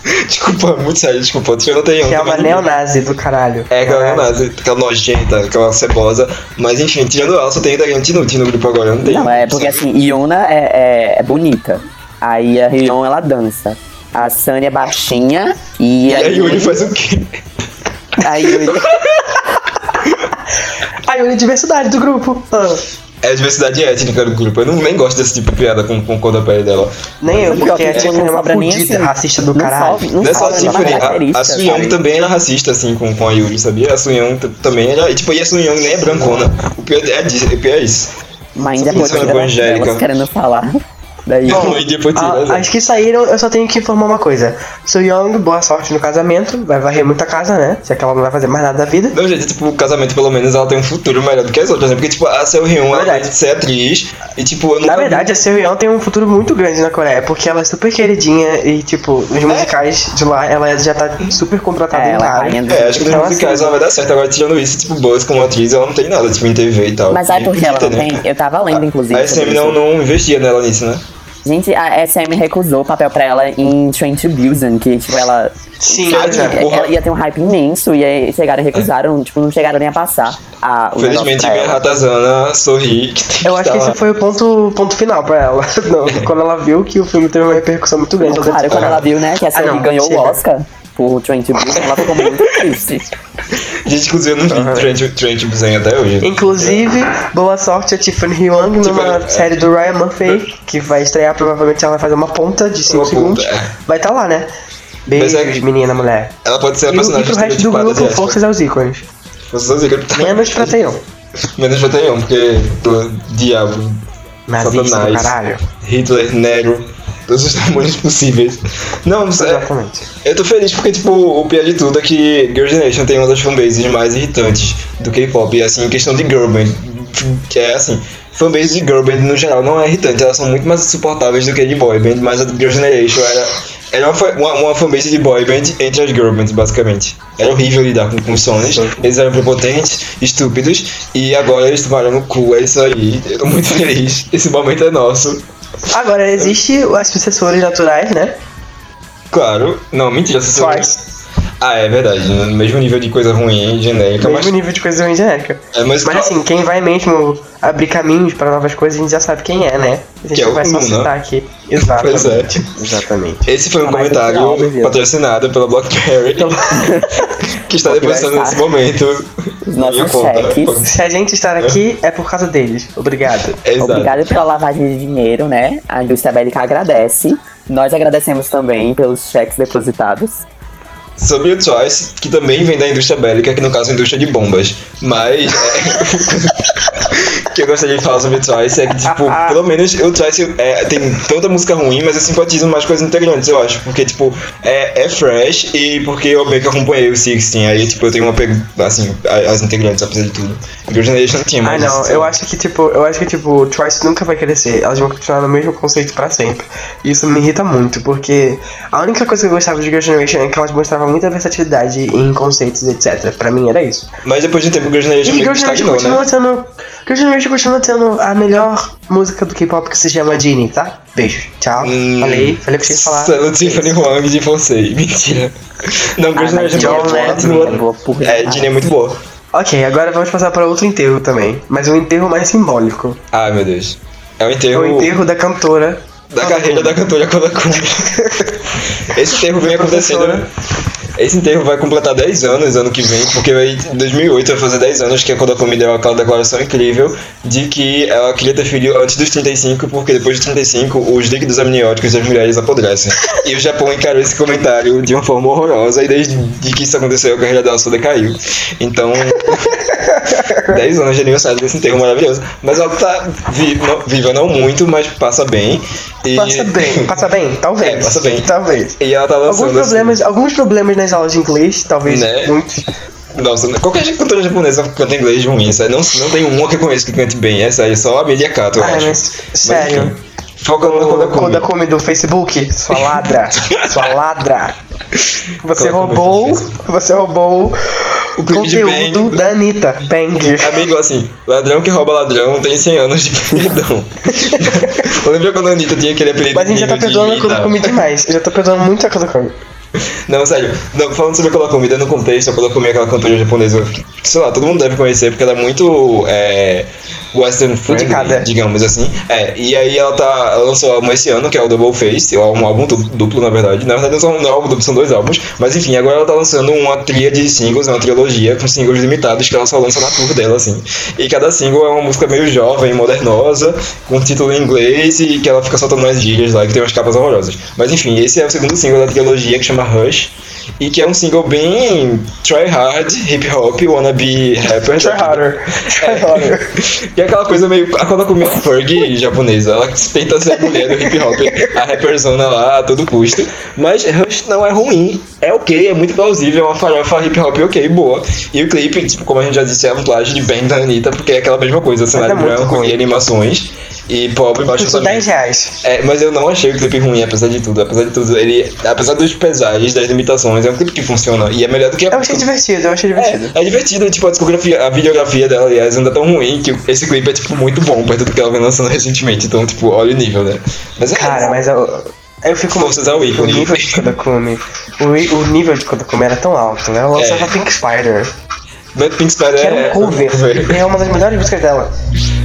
*laughs* desculpa, muito sério, desculpa, tirando a Taeyeon. Que é uma neonazi do caralho. É, aquela neonazi, aquela nojenta, aquela cebosa. Mas enfim, tirando ela, só tem integrante inútil no grupo agora, não tem. Não, é porque assim, Iona é, é, é bonita. Aí a Ryon ela dança. A Sunny é baixinha e, E a Yuri faz o quê? a Yuri- *laughs* *laughs* A Yuna é diversidade do grupo. Ah, É a diversidade étnica do grupo. Eu não, nem gosto desse tipo de piada com, com cor da pele dela. nem eu, porque que a Tiffany é uma fudida assim. racista do não caralho. salve- não Não é só a salve nenhuma Tiffany, a, a sabe? também era racista, assim, com, com a Yuri, sabia? A Suyoung t- também era. E, tipo, e a Suyoung nem é brancona. O pior é, disso- o pior é isso. Mas ainda funciona por evangélica. delas querendo falar. Daí, e tira, Ah, né? as que saíram, eu só tenho que informar uma coisa. Soo Young, boa sorte no casamento. Vai varrer muita casa, né? Já que ela não vai fazer mais nada da vida. Não, gente, tipo, o casamento, pelo menos, ela tem um futuro melhor do que as outras, né? Porque, tipo, a Seo Hyun, ela Verdade. vai ser atriz, e, tipo, Na vi- verdade, a Seo Young tem um futuro muito grande na Coreia, porque ela é super queridinha e, tipo, nos musicais de lá, ela já tá super contratada é, em ela é rainha do- É, acho que nos Então, musicais assim- ela vai dar certo. Agora, tirando isso, tipo, Buzz como atriz, ela não tem nada, tipo, em TV e tal. Mas sabe E por que ela não né? tem? Eu tava lendo, inclusive. A SM não, não investia nela nisso, né? Gente, a SM recusou o papel pra ela em Train to Busan, que, tipo, ela. Sim, Ah, pois é. Ela ia ter um hype imenso e aí chegaram e recusaram, tipo, não chegaram nem a passar a, o Felizmente, minha ratazana sorri. Que tem Eu acho que estar esse lá. foi o ponto, ponto final pra ela. *laughs* Não, quando ela viu que o filme teve uma repercussão muito grande. Claro, quando ela viu, né, que a Ah, série não, ganhou chega. o Oscar por Train to Busan, ela ficou muito *laughs* triste. Gente, inclusive, eu não vi Trent, Trent Busan até hoje. Inclusive, boa sorte a Tiffany Hyung numa Tiffany- série do Ryan Murphy, que vai estrear, provavelmente ela vai fazer uma ponta de 5 Uma segundos. ponta, é. Vai estar lá, né? Mas Beijos, é- menina, mulher. Ela pode ser a E, o- e personagem pro resto do grupo, asiática. forças aos ícones. Forças asiáticas. Menos pra Taeyong. *laughs* Menos pra Taeyong, porque do diabo, Nazista Satanás, caralho. Hitler, Nero, todos os demônios possíveis. Não, é, Exatamente. eu tô feliz porque, tipo, o pior de tudo é que Girls' Generation tem uma das fanbases mais irritantes do K-pop. E, assim, em questão de girl band, que é assim, fanbase de girl band no geral não é irritante, elas são muito mais insuportáveis do que de boy band, mas a de Girls' Generation era, era uma, uma, uma fanbase de boy band entre as girl bands, basicamente. Era horrível lidar com, com os sons, eles eram prepotentes, estúpidos, e agora eles tomaram no cu, é isso aí. Eu tô muito *laughs* feliz, esse momento é nosso. Agora, existe as sucessores naturais, né? Claro, não, mentira, você Twice. Ah, é verdade, no mesmo nível de coisa ruim, genérica, mas. Mesmo nível de coisa ruim genérica. É, mas, Mas assim, quem vai mesmo abrir caminhos para novas coisas, a gente já sabe quem é, né? A gente Que é o vai só Luna. citar aqui. Exatamente. *laughs* Pois é. Exatamente. Esse foi um Tá mais comentário patrocinado pela Blackberry, *laughs* que está depositando nesse momento. Os nossos cheques. Se a gente estar aqui, é por causa deles. Obrigado. Exato. Obrigado pela lavagem de dinheiro, né? A indústria bélica agradece. Nós agradecemos também pelos cheques depositados. Sobre o Twice, que também vem da indústria bélica, que no caso é a indústria de bombas. Mas. É... *laughs* o que eu gostaria de falar sobre o Twice é que, tipo, *laughs* pelo menos o Twice é, tem tanta música ruim, mas eu simpatizo mais com as integrantes, eu acho. Porque, tipo, é, é fresh e porque eu meio que acompanhei o Sixteen. Aí, tipo, eu tenho um apego, assim, a- às integrantes, apesar de tudo. Girl Generation não tinha Ah mais. não, eu acho que tipo, eu acho que tipo, o Twice nunca vai crescer, elas vão continuar no mesmo conceito pra sempre. E isso me irrita muito, porque a única coisa que eu gostava de Girl Generation é que elas mostravam muita versatilidade em conceitos, etc. Pra mim era isso. Mas depois de um tempo, Girl Generation meio Girl que estagnou, né? sendo. Girl Generation continua sendo a melhor música do K-pop que se chama Genie, tá? Beijos. Tchau. Hum, Falei, falei pra vocês falar. Sendo Tiffany Huang de Fonsei. *laughs* Mentira. Não, Girl Ah, John é boa por É. Dini é muito boa. Ok, agora vamos passar para outro enterro também. Mas um enterro mais simbólico. Ai, meu Deus. É o É enterro, o enterro da cantora. da carreira da cantora Kodakumi. *laughs* Esse enterro vem acontecendo... Esse enterro vai completar 10 anos ano que vem, porque em 2008 vai fazer 10 anos que a Kodakumi deu aquela declaração incrível de que ela queria ter filho antes dos 35, porque depois dos 35 os líquidos amnióticos das mulheres apodrecem. E o Japão encarou esse comentário de uma forma horrorosa, e desde que isso aconteceu a carreira dela só decaiu. Então, *laughs* 10 anos de aniversário desse enterro maravilhoso. Mas ela tá viva, viva não muito, mas passa bem. E... Passa bem, passa bem, talvez. É, passa bem. Talvez. E ela tá lançando Alguns problemas, alguns problemas nas aulas de inglês, talvez Né? muitos. Nossa, qualquer cantora japonesa canta inglês ruim, sério. Não, não tem uma que eu conheço que cante bem, é sério, só a Amelia Kato, eu Ah, acho. mas sério. Foca no Kodakumi. Kodakumi do Facebook, sua ladra, *laughs* sua ladra. Você roubou, você roubou o conteúdo da Anitta, Bang. Amigo, assim, ladrão que rouba ladrão tem 100 anos de perdão. *laughs* Lembra quando a Anitta tinha aquele apelido Mas a gente já tá perdoando a? Kodakumi demais. Eu já tô perdoando muito a Kodakumi. *laughs* Não, sério, não, falando sobre a Kodakumi, dando contexto, a Kodakumi é aquela cantora japonesa sei lá, todo mundo deve conhecer, porque ela é muito é, western friendly, Indicada. digamos assim. É, e aí ela tá, ela lançou um álbum esse ano, que é o Double Face, é um álbum du- duplo, na verdade. Na verdade não é um álbum duplo, são dois álbuns. Mas enfim, agora ela tá lançando uma tria de singles, uma trilogia, com singles limitados, que ela só lança na tour dela, assim. E cada single é uma música meio jovem, modernosa, com título em inglês, e que ela fica soltando umas gírias lá, que tem umas capas horrorosas. Mas enfim, esse é o segundo single da trilogia, que chama Rush. e que é um single bem try hard, hip hop, wannabe rapper. Try harder. Try harder. *laughs* que é aquela coisa meio. A Koda Kumi é Ferg japonesa. Ela tenta ser a mulher do hip hop, a rapperzona lá a todo custo. Mas Rush não é ruim. É ok, é muito plausível, é uma farofa hip hop ok, boa. E o clipe, tipo, como a gente já disse, é um plágio de Bang da Anitta, porque é aquela mesma coisa, cenário é muito branco e animações. E pop baixo Custou 10 reais. é, mas eu não achei o clipe ruim, apesar de tudo. Apesar de tudo, ele. Apesar dos pesares, das limitações, é um clipe que funciona. E é melhor do que a. Eu achei divertido, eu achei divertido. É, é divertido, tipo, a discografia, a videografia dela, aliás, ainda tão ruim que esse clipe é, tipo, muito bom perto do que ela vem lançando recentemente. Então, tipo, olha o nível, né? Mas é. Cara, mas eu, eu fico Forças ao O ícone. nível de Kodakumi. O, o nível de Kodakumi era tão alto, né? Ela lançava É. Pink Spider, Mas Pink Spider que era é. um cover. E *laughs* é uma das melhores músicas dela.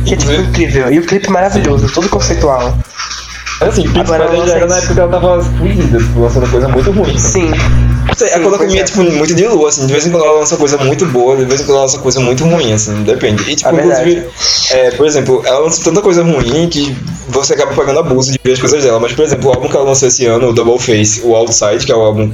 Que é tipo Cover. incrível. E o clipe maravilhoso, todo conceitual. Assim, Pink Agora Spider já era na época que ela tava fugida, tipo, lançando coisa muito ruim. Sim. Sei, a Sim, pois Kumi é, é. tipo, muito de lua, assim, de vez em quando ela lança coisa muito boa, de vez em quando ela lança coisa muito ruim, assim, depende. E, tipo, É inclusive, é, por exemplo, ela lança tanta coisa ruim que você acaba pagando abuso de ver as coisas dela. Mas, por exemplo, o álbum que ela lançou esse ano, o Double Face, o Outside, que é o álbum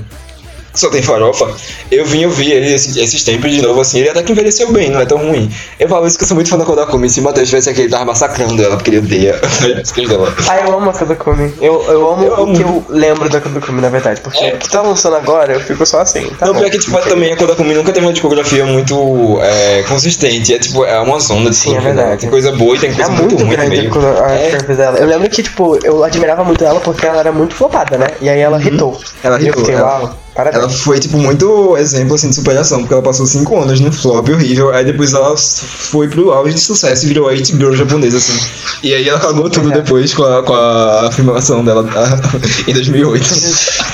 só tem farofa, eu vim ouvir ele esses, esses tempos de novo, assim, ele até que envelheceu bem, não é tão ruim. Eu falo isso que eu sou muito fã da Koda Kumi, se o Matheus tivesse aqui, ele tava massacrando ela, porque ele odeia *laughs* as músicas dela. Ah, eu amo a Kodakumi. Eu, eu amo Eu o amo. que eu lembro da Kodakumi, na verdade. Porque É. o que tá lançando agora, eu fico só assim. Tá não, bom. pior que tipo, também a Koda Kumi nunca teve uma discografia muito é, consistente. É tipo, é uma zona de Sim, é né? verdade. Tem coisa boa e tem É coisa muito muito ruim grande meio. a, a É. dela. Eu lembro que, tipo, eu admirava muito ela porque ela era muito flopada, né? E aí ela hitou. Uhum. Ela E eu hitou, fiquei, ela- uau, parabéns. Ela foi, tipo, muito exemplo, assim, de superação, porque ela passou cinco anos num flop horrível, aí depois ela foi pro auge de sucesso e virou a Girl japonesa, assim. E aí ela cagou tudo É. depois com a, com a afirmação dela *laughs* em 2008.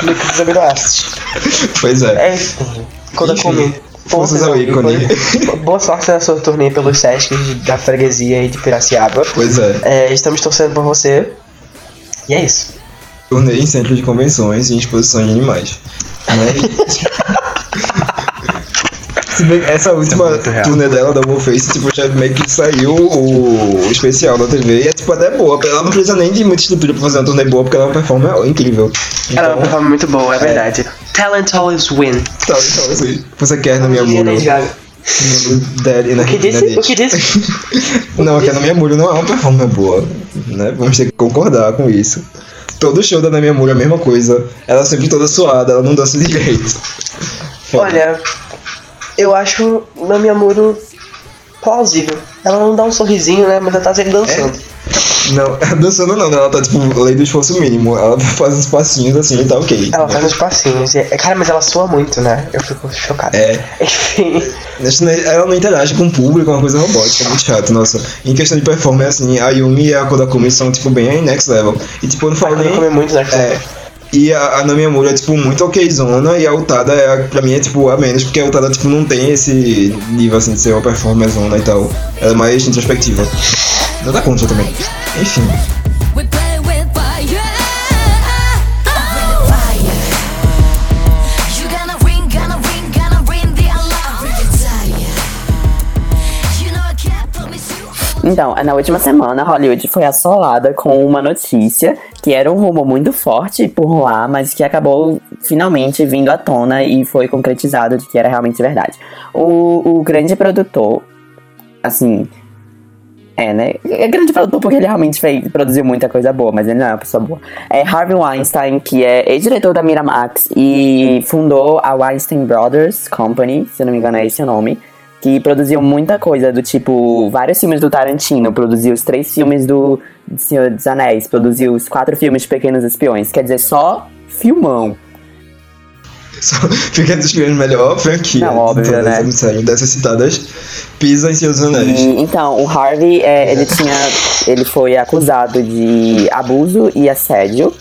Líquidos aminoácidos. pois é. É. Quando Enfim, comi. forças ao ícone. Boa sorte na sua turnê pelos Sescs da freguesia e de Piracicaba. Pois é. É, estamos torcendo por você. E é isso. Turnei em centro de convenções e em exposições de animais. Né? Se bem essa última real. turnê dela, da Wolface, tipo, já meio que saiu o, o especial da TV e é tipo até boa. Ela não precisa nem de muita estrutura pra fazer uma turnê boa, porque ela é uma performance incrível. Ela é uma Então, performance muito boa, é verdade. Talent always win. tá, então, assim, você quer na minha muro. Lady Gaga. O que disse? O que disse? *laughs* Não, aqui na minha muro não é uma performance boa, né? Vamos ter que concordar com isso. Todo show da Minha é a mesma coisa. Ela é sempre toda suada, ela não dança direito. Foda. Olha, eu acho na minha muro plausível. Ela não dá um sorrisinho, né? Mas ela tá sempre dançando. Não, *laughs* dançando não, né? ela tá tipo lei do esforço mínimo. Ela faz uns passinhos assim e tá ok. Ela faz uns passinhos. e- Cara, mas ela soa muito, né? Eu fico chocado. É. Enfim. Isso não é- Ela não interage com o público, é uma coisa robótica, é muito chato, nossa. Em questão de performance, assim, a Yumi e a Kodakumi são, tipo, bem next level. E, tipo, eu não falo Ela nem... come muito, né? É. E a, a Nami Amuro é, tipo, muito okzona e a Utada, é, pra mim, é, tipo, a menos, porque a Utada, tipo, não tem esse nível, assim, de ser uma performance zona e tal. Ela é mais introspectiva. Nada contra também. Enfim. Então, na última semana, Hollywood foi assolada com uma notícia que era um rumor muito forte por lá, mas que acabou finalmente vindo à tona e foi concretizado de que era realmente verdade. O, o grande produtor, assim. É, né? É grande produtor porque ele realmente fez, produziu muita coisa boa, mas ele não é uma pessoa boa. É Harvey Weinstein, que é ex-diretor da Miramax e fundou a Weinstein Brothers Company, se não me engano é esse o nome que produziu muita coisa, do tipo, vários filmes do Tarantino, produziu os três filmes do Senhor dos Anéis, produziu os quatro filmes de Pequenos Espiões, quer dizer, só filmão. Só fica descrevendo melhor franquia. Não, óbvio, todas né? Dessas citadas, pisa em seus anéis. E, então, o Harvey, é, ele tinha, ele foi acusado de abuso e assédio,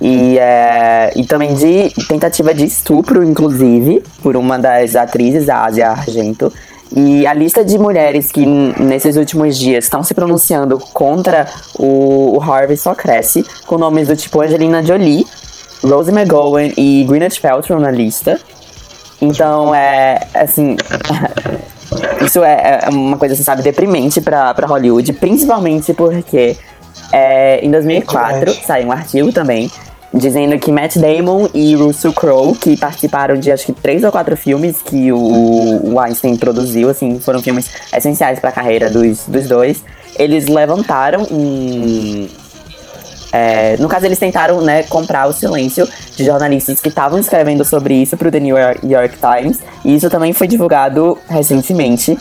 e, é, e também de tentativa de estupro, inclusive, por uma das atrizes, a Asia Argento. E a lista de mulheres que nesses últimos dias estão se pronunciando contra o, o Harvey só cresce, com nomes do tipo Angelina Jolie, Rose McGowan e Gwyneth Paltrow na lista. Então, é, assim, *laughs* isso é, é uma coisa, você sabe, deprimente pra, pra Hollywood, principalmente porque é, em 2004 Demais. saiu um artigo também dizendo que Matt Damon e Russell Crowe, que participaram de acho que três ou quatro filmes que o, o Einstein produziu, assim, foram filmes essenciais para a carreira dos, dos dois, eles levantaram um. é, no caso, eles tentaram né, comprar o silêncio de jornalistas que estavam escrevendo sobre isso para o The New York, Times, e isso também foi divulgado recentemente.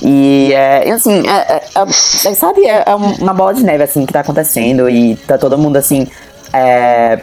E é, assim, é- é- é, sabe, é, é uma bola de neve assim que tá acontecendo e tá todo mundo assim. É,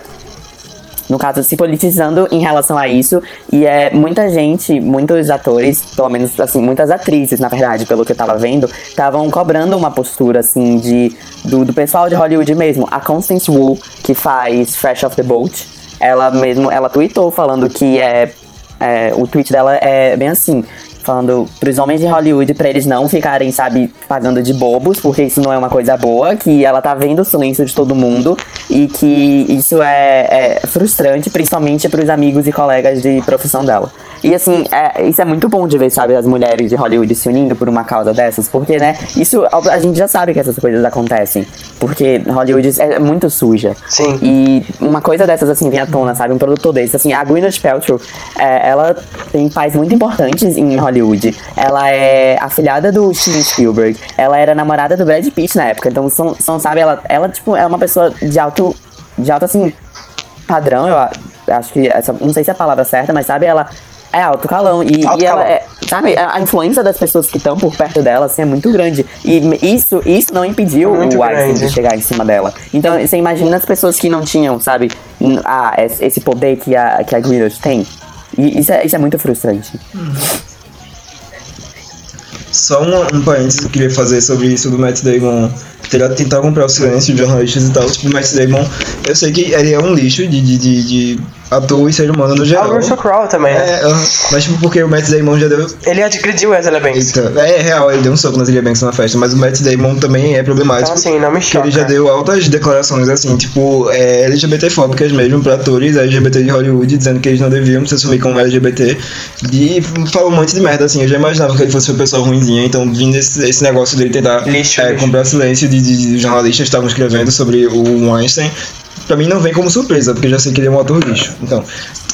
no caso, se politizando em relação a isso. E é muita gente, muitos atores, pelo menos assim, muitas atrizes, na verdade, pelo que eu tava vendo, estavam cobrando uma postura assim de do, do pessoal de Hollywood mesmo. A Constance Wu, que faz Fresh Off the Boat, ela mesmo, ela tweetou falando que é, é o tweet dela é bem assim, falando pros homens de Hollywood pra eles não ficarem, sabe, pagando de bobos, porque isso não é uma coisa boa, que ela tá vendo o silêncio de todo mundo e que isso é, é frustrante, principalmente pros amigos e colegas de profissão dela. E assim, é, isso é muito bom de ver, sabe, as mulheres de Hollywood se unindo por uma causa dessas, porque, né, isso a gente já sabe que essas coisas acontecem, porque Hollywood é muito suja. Sim. E uma coisa dessas, assim, vem à tona, sabe? Um produtor desse. Assim, a Gwyneth Paltrow, é, ela tem pais muito importantes em Hollywood. Ela é afilhada do Steven Spielberg. Ela era namorada do Brad Pitt na época. Então, são, são sabe, ela, ela, tipo, é uma pessoa de alto, de alto, assim, padrão, eu acho que, essa, não sei se é a palavra certa, mas, sabe, ela é alto calão. E, Alto e ela calão. é, sabe, a influência das pessoas que estão por perto dela, assim, é muito grande. E isso, isso não impediu Muito o Einstein de grande. chegar em cima dela. Então, você imagina as pessoas que não tinham, sabe, ah, esse poder que a, que a Gwyneth tem. E isso é, isso é muito frustrante. Só um, um parênteses que eu queria fazer sobre isso do Matt Damon ter tentar comprar o silêncio de jornalistas e tal. Tipo, o Matt Damon, eu sei que ele é um lixo de, de, de, de ator e ser humano no Ah, geral. o Russell Crowe também, né? É, mas tipo, porque o Matt Damon já deu. Ele agrediu Angela Banks. Eita, é real, ele deu um soco na Zilia Banks na festa, mas o Matt Damon também é problemático. Então, assim, não me choca. ele já deu altas declarações assim, tipo, é, LGBTfóbicas mesmo pra atores LGBT de Hollywood, dizendo que eles não deviam se assumir como LGBT. E falou um monte de merda, assim. Eu já imaginava que ele fosse uma pessoa ruimzinha, então vindo esse, esse negócio dele tentar Lixo, é, lixo. comprar silêncio de, de, de jornalistas que estavam escrevendo sobre o Einstein. Pra mim não vem como surpresa, porque eu já sei que ele é um ator lixo. Então,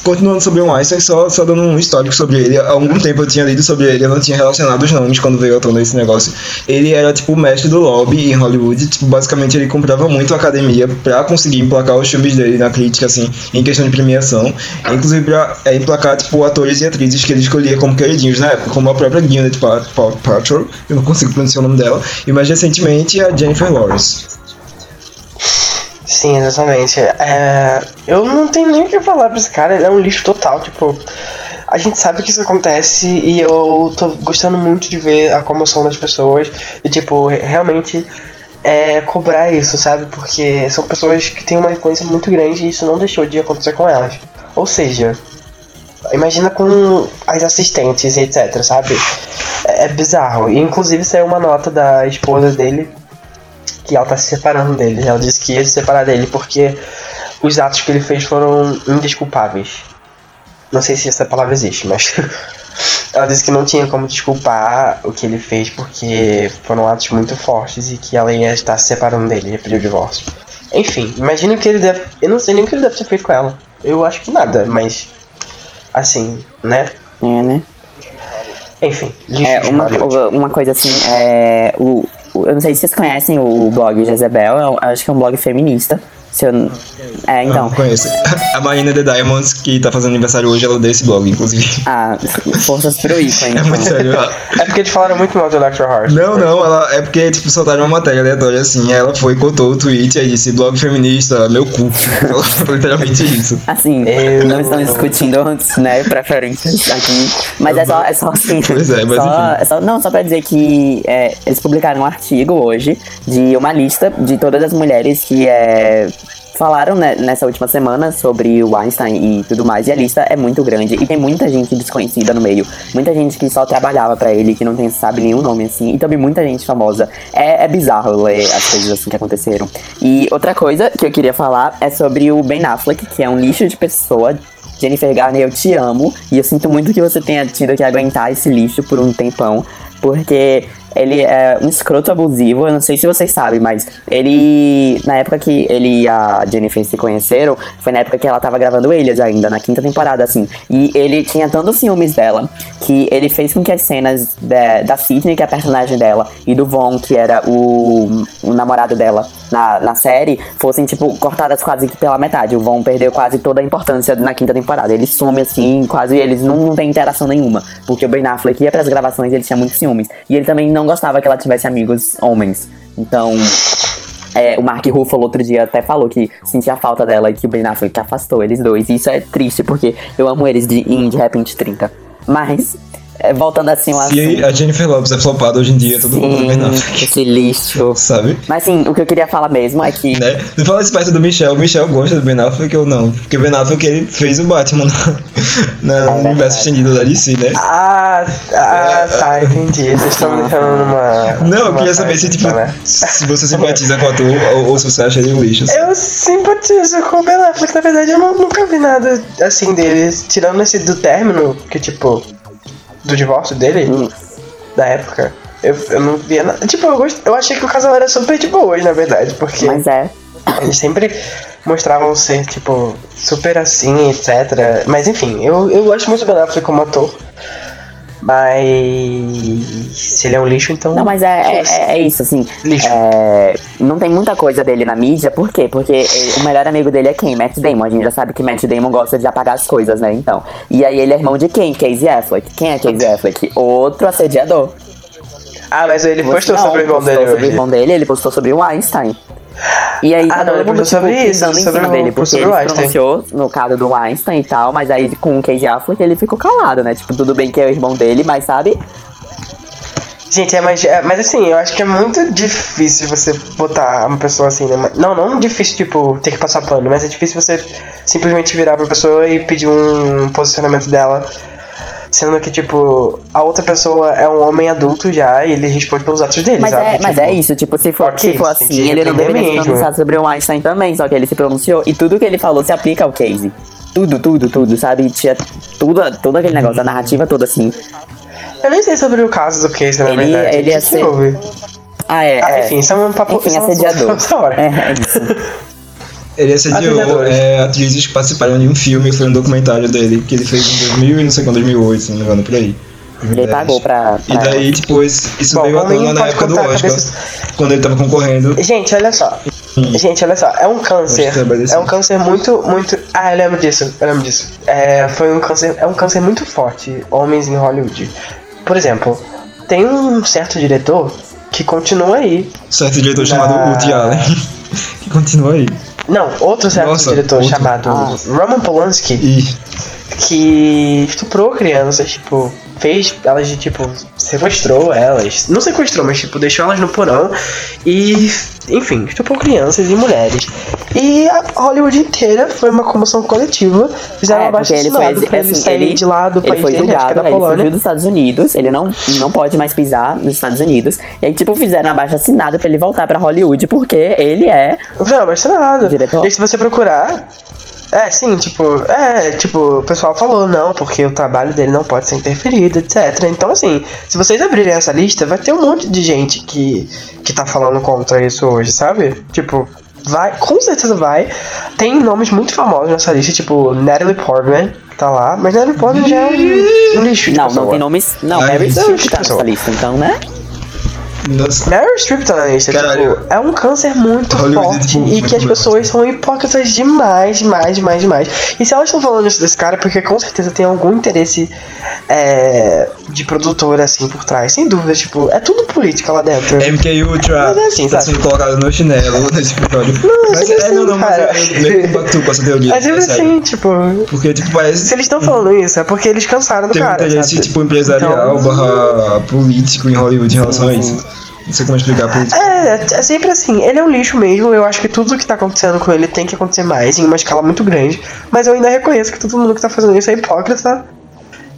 continuando sobre o Einstein, só, só dando um histórico sobre ele. Há algum tempo eu tinha lido sobre ele, eu não tinha relacionado os nomes quando veio à tona esse negócio. Ele era tipo o mestre do lobby em Hollywood. Tipo, basicamente ele comprava muito a academia pra conseguir emplacar os filmes dele na crítica, assim, em questão de premiação. Inclusive pra é, emplacar, tipo, atores e atrizes que ele escolhia como queridinhos na época, como a própria Gwyneth Pa- Pa- Paltrow, eu não consigo pronunciar o nome dela, e mais recentemente a Jennifer Lawrence. Sim, exatamente. É, eu não tenho nem o que falar pra esse cara, ele é um lixo total, tipo. A gente sabe que isso acontece e eu tô gostando muito de ver a comoção das pessoas e, tipo, realmente é, cobrar isso, sabe? Porque são pessoas que têm uma influência muito grande e isso não deixou de acontecer com elas. Ou seja, imagina com as assistentes e etc, sabe? É, é bizarro. E, inclusive saiu uma nota da esposa dele que ela tá se separando dele. Ela disse que ia se separar dele porque os atos que ele fez foram indesculpáveis. Não sei se essa palavra existe, mas *laughs* ela disse que não tinha como desculpar o que ele fez porque foram atos muito fortes e que ela ia estar se separando dele, ia pedir o divórcio. Enfim, imagina o que ele deve. Eu não sei nem o que ele deve ter feito com ela. Eu acho que nada, mas. Assim, né? É, né? Enfim, É, uma, uma coisa assim, é, o- eu não sei se vocês conhecem o blog Jezebel, eu acho que é um blog feminista. Se eu, é, então. Não conheço. A Marina The Diamonds, que tá fazendo aniversário hoje, ela deu esse blog, inclusive. Ah, forças pro ícone. É muito sério. É porque eles falaram muito mal do Electro Heart. Não, não, ela é porque, tipo, soltaram uma matéria aleatória assim, aí ela foi e contou o tweet e disse, blog feminista, meu cu. Ela falou literalmente isso. Assim, Eu- não estamos discutindo, né, preferências aqui, mas é só, é só assim. Pois é, mas só, enfim. é só- Não, só pra dizer que é, eles publicaram um artigo hoje de uma lista de todas as mulheres que é, falaram né, nessa última semana sobre o Einstein e tudo mais, e a lista é muito grande, e tem muita gente desconhecida no meio, muita gente que só trabalhava pra ele, que não tem, sabe nenhum nome assim, e também muita gente famosa. É, é bizarro ler as coisas assim que aconteceram. E outra coisa que eu queria falar é sobre o Ben Affleck, que é um lixo de pessoa, Jennifer Garner, eu te amo. E eu sinto muito que você tenha tido que aguentar esse lixo por um tempão. Porque ele é um escroto abusivo, eu não sei se vocês sabem, mas ele, na época que ele e a Jennifer se conheceram, foi na época que ela tava gravando Elias ainda, na quinta temporada, assim. E ele tinha tantos ciúmes dela, que ele fez com que as cenas da, da Sidney, que é a personagem dela, e do Von, que era o, o namorado dela na, na série, fossem, tipo, cortadas quase que pela metade. O Von perdeu quase toda a importância na quinta temporada. Ele some, assim, quase eles não, não têm interação nenhuma. Porque o Ben Affleck ia pras gravações e ele tinha muitos ciúmes. E ele também não gostava que ela tivesse amigos homens. Então, é, o Mark Ruffalo outro dia até falou que sentia falta dela e que o Ben Affleck afastou eles dois. E isso é triste, porque eu amo eles de, De Repente 30. Mas, é, voltando assim lá. Se a Jennifer Lopes é flopada hoje em dia, todo mundo Sim, Ben Affleck, esse lixo. sabe? Mas assim, o que eu queria falar mesmo é que. Né? Você fala isso perto do Michel, o Michel gosta do Ben Affleck ou não? Porque o Ben Affleck ele fez o Batman no, na- no verdade. universo estendido da DC, né? Ah, ah, tá, entendi. Vocês estão me deixando numa. Não, eu queria saber se, tipo, né? se você simpatiza com o ator ou, ou se você acha ele um lixo. assim. Eu simpatizo com o Ben Affleck, na verdade eu nu- nunca vi nada assim dele, tirando esse do término, que tipo, do divórcio dele, Hum. da época. Eu, eu não via nada. Tipo, eu, gost... eu achei que o casal era super de boas, na verdade, porque Mas é. eles sempre mostravam ser, tipo, super assim, etc. Mas enfim, eu, eu gosto muito do Ben Affleck como ator. Mas se ele é um lixo, então. Não, mas é, é, é isso, assim. Lixo. é, não tem muita coisa dele na mídia, por quê? Porque ele- o melhor amigo dele é quem? Matt Damon. A gente já sabe que Matt Damon gosta de apagar as coisas, né? Então. E aí ele é irmão de quem? Casey Affleck. Quem é Casey Affleck? Outro assediador. Ah, mas ele postou Não, sobre o irmão postou dele sobre o irmão dele, ele postou sobre o Einstein. E aí Ah, não, todo ele mundo tipo, sobre isso, em cima o- dele, porque ele Einstein. pronunciou no caso do Einstein e tal, mas aí com o Casey Affleck ele ficou calado, né? Tipo, tudo bem que é o irmão dele, mas sabe? Gente, é mais. é- mas assim, eu acho que é muito difícil você botar uma pessoa assim, né? Não, não difícil, tipo, ter que passar pano, mas é difícil você simplesmente virar pra pessoa e pedir um posicionamento dela. Sendo que, tipo, a outra pessoa é um homem adulto já e ele responde pelos atos dele, Mas sabe? é, mas Tipo, é isso, tipo, se for, ok, se for assim, ele não deveria se pronunciar sobre o Einstein também, só que ele se pronunciou e tudo que ele falou se aplica ao Casey. Tudo, tudo, tudo, sabe? Tinha tudo, todo aquele negócio, a narrativa toda assim. Eu nem sei sobre o caso do Case, na Ele- verdade. ele ia ser-? Ah, é. Ah, é. enfim, isso é um papo. Enfim, é assediador. *laughs* É, é isso. *laughs* Ele assediou é, atrizes que participaram de um filme, foi um documentário dele, que ele fez em 2000 e não sei quando, 2008, se não me engano, por aí. Ele 2010. pagou pra. E pra- daí, tipo, isso, Bom, veio à tona na época do Oscar, cabeça- quando ele tava concorrendo. Gente, olha só. Gente, olha só, é um câncer. Assim. É um câncer muito, muito. Ah, eu lembro disso, eu lembro disso. É, foi um câncer. É um câncer muito forte, homens em Hollywood. Por exemplo, tem um certo diretor que continua aí. Certo diretor Na- chamado Woody Allen, *laughs* que continua aí. Não, outro certo Nossa, diretor outro. chamado Ah. Roman Polanski E que estuprou crianças, tipo, fez elas de tipo, sequestrou elas. Não sequestrou, mas tipo, deixou elas no porão e, enfim, estuprou crianças e mulheres. E a Hollywood inteira foi uma comoção coletiva. Fizeram É, porque ele abaixo foi, pra ele assim, sair ele, de lá do ele país foi dele, julgado, ele Polônia. fugiu dos Estados Unidos, ele não, não pode mais pisar nos Estados Unidos. E aí, tipo, fizeram abaixo assinado pra ele voltar pra Hollywood, porque ele é. Não, mas nada. Diretor. E se você procurar. É, sim, tipo, é, tipo, o pessoal falou, não, porque o trabalho dele não pode ser interferido, etc. Então, assim, se vocês abrirem essa lista, vai ter um monte de gente que, que tá falando contra isso hoje, sabe? Tipo, vai, com certeza vai. Tem nomes muito famosos nessa lista, tipo, Natalie Portman, que tá lá, mas Natalie Portman já é um, um lixo. de Não, não pessoa. tem nomes. Não, Ai, Mary Streep é tá nessa lista, então, né? Nossa, Meryl Streep tá na lista, tipo, é um câncer muito Hollywood é forte tipo, e que as pessoas são hipócritas demais, demais, demais, demais. E se elas estão falando isso desse cara, é porque com certeza tem algum interesse é, de produtora assim por trás, sem dúvida, tipo, é tudo política lá dentro. MK Ultra Mas é assim, tá sabe? sendo colocado no chinelo *laughs* nesse episódio. Não, mas sempre é, não, não, assim, mas cara. eu que compacto com essa teoria. É sempre é assim, tipo, Porque, tipo, parece se eles estão falando isso, é porque eles cansaram do tem um cara. interesse, sabe? tipo, empresarial Então- barra político em Hollywood em relação a isso. Não sei como explicar a política. É, é sempre assim, ele é um lixo mesmo. Eu acho que tudo que tá acontecendo com ele tem que acontecer mais, em uma escala muito grande. Mas eu ainda reconheço que todo mundo que tá fazendo isso é hipócrita.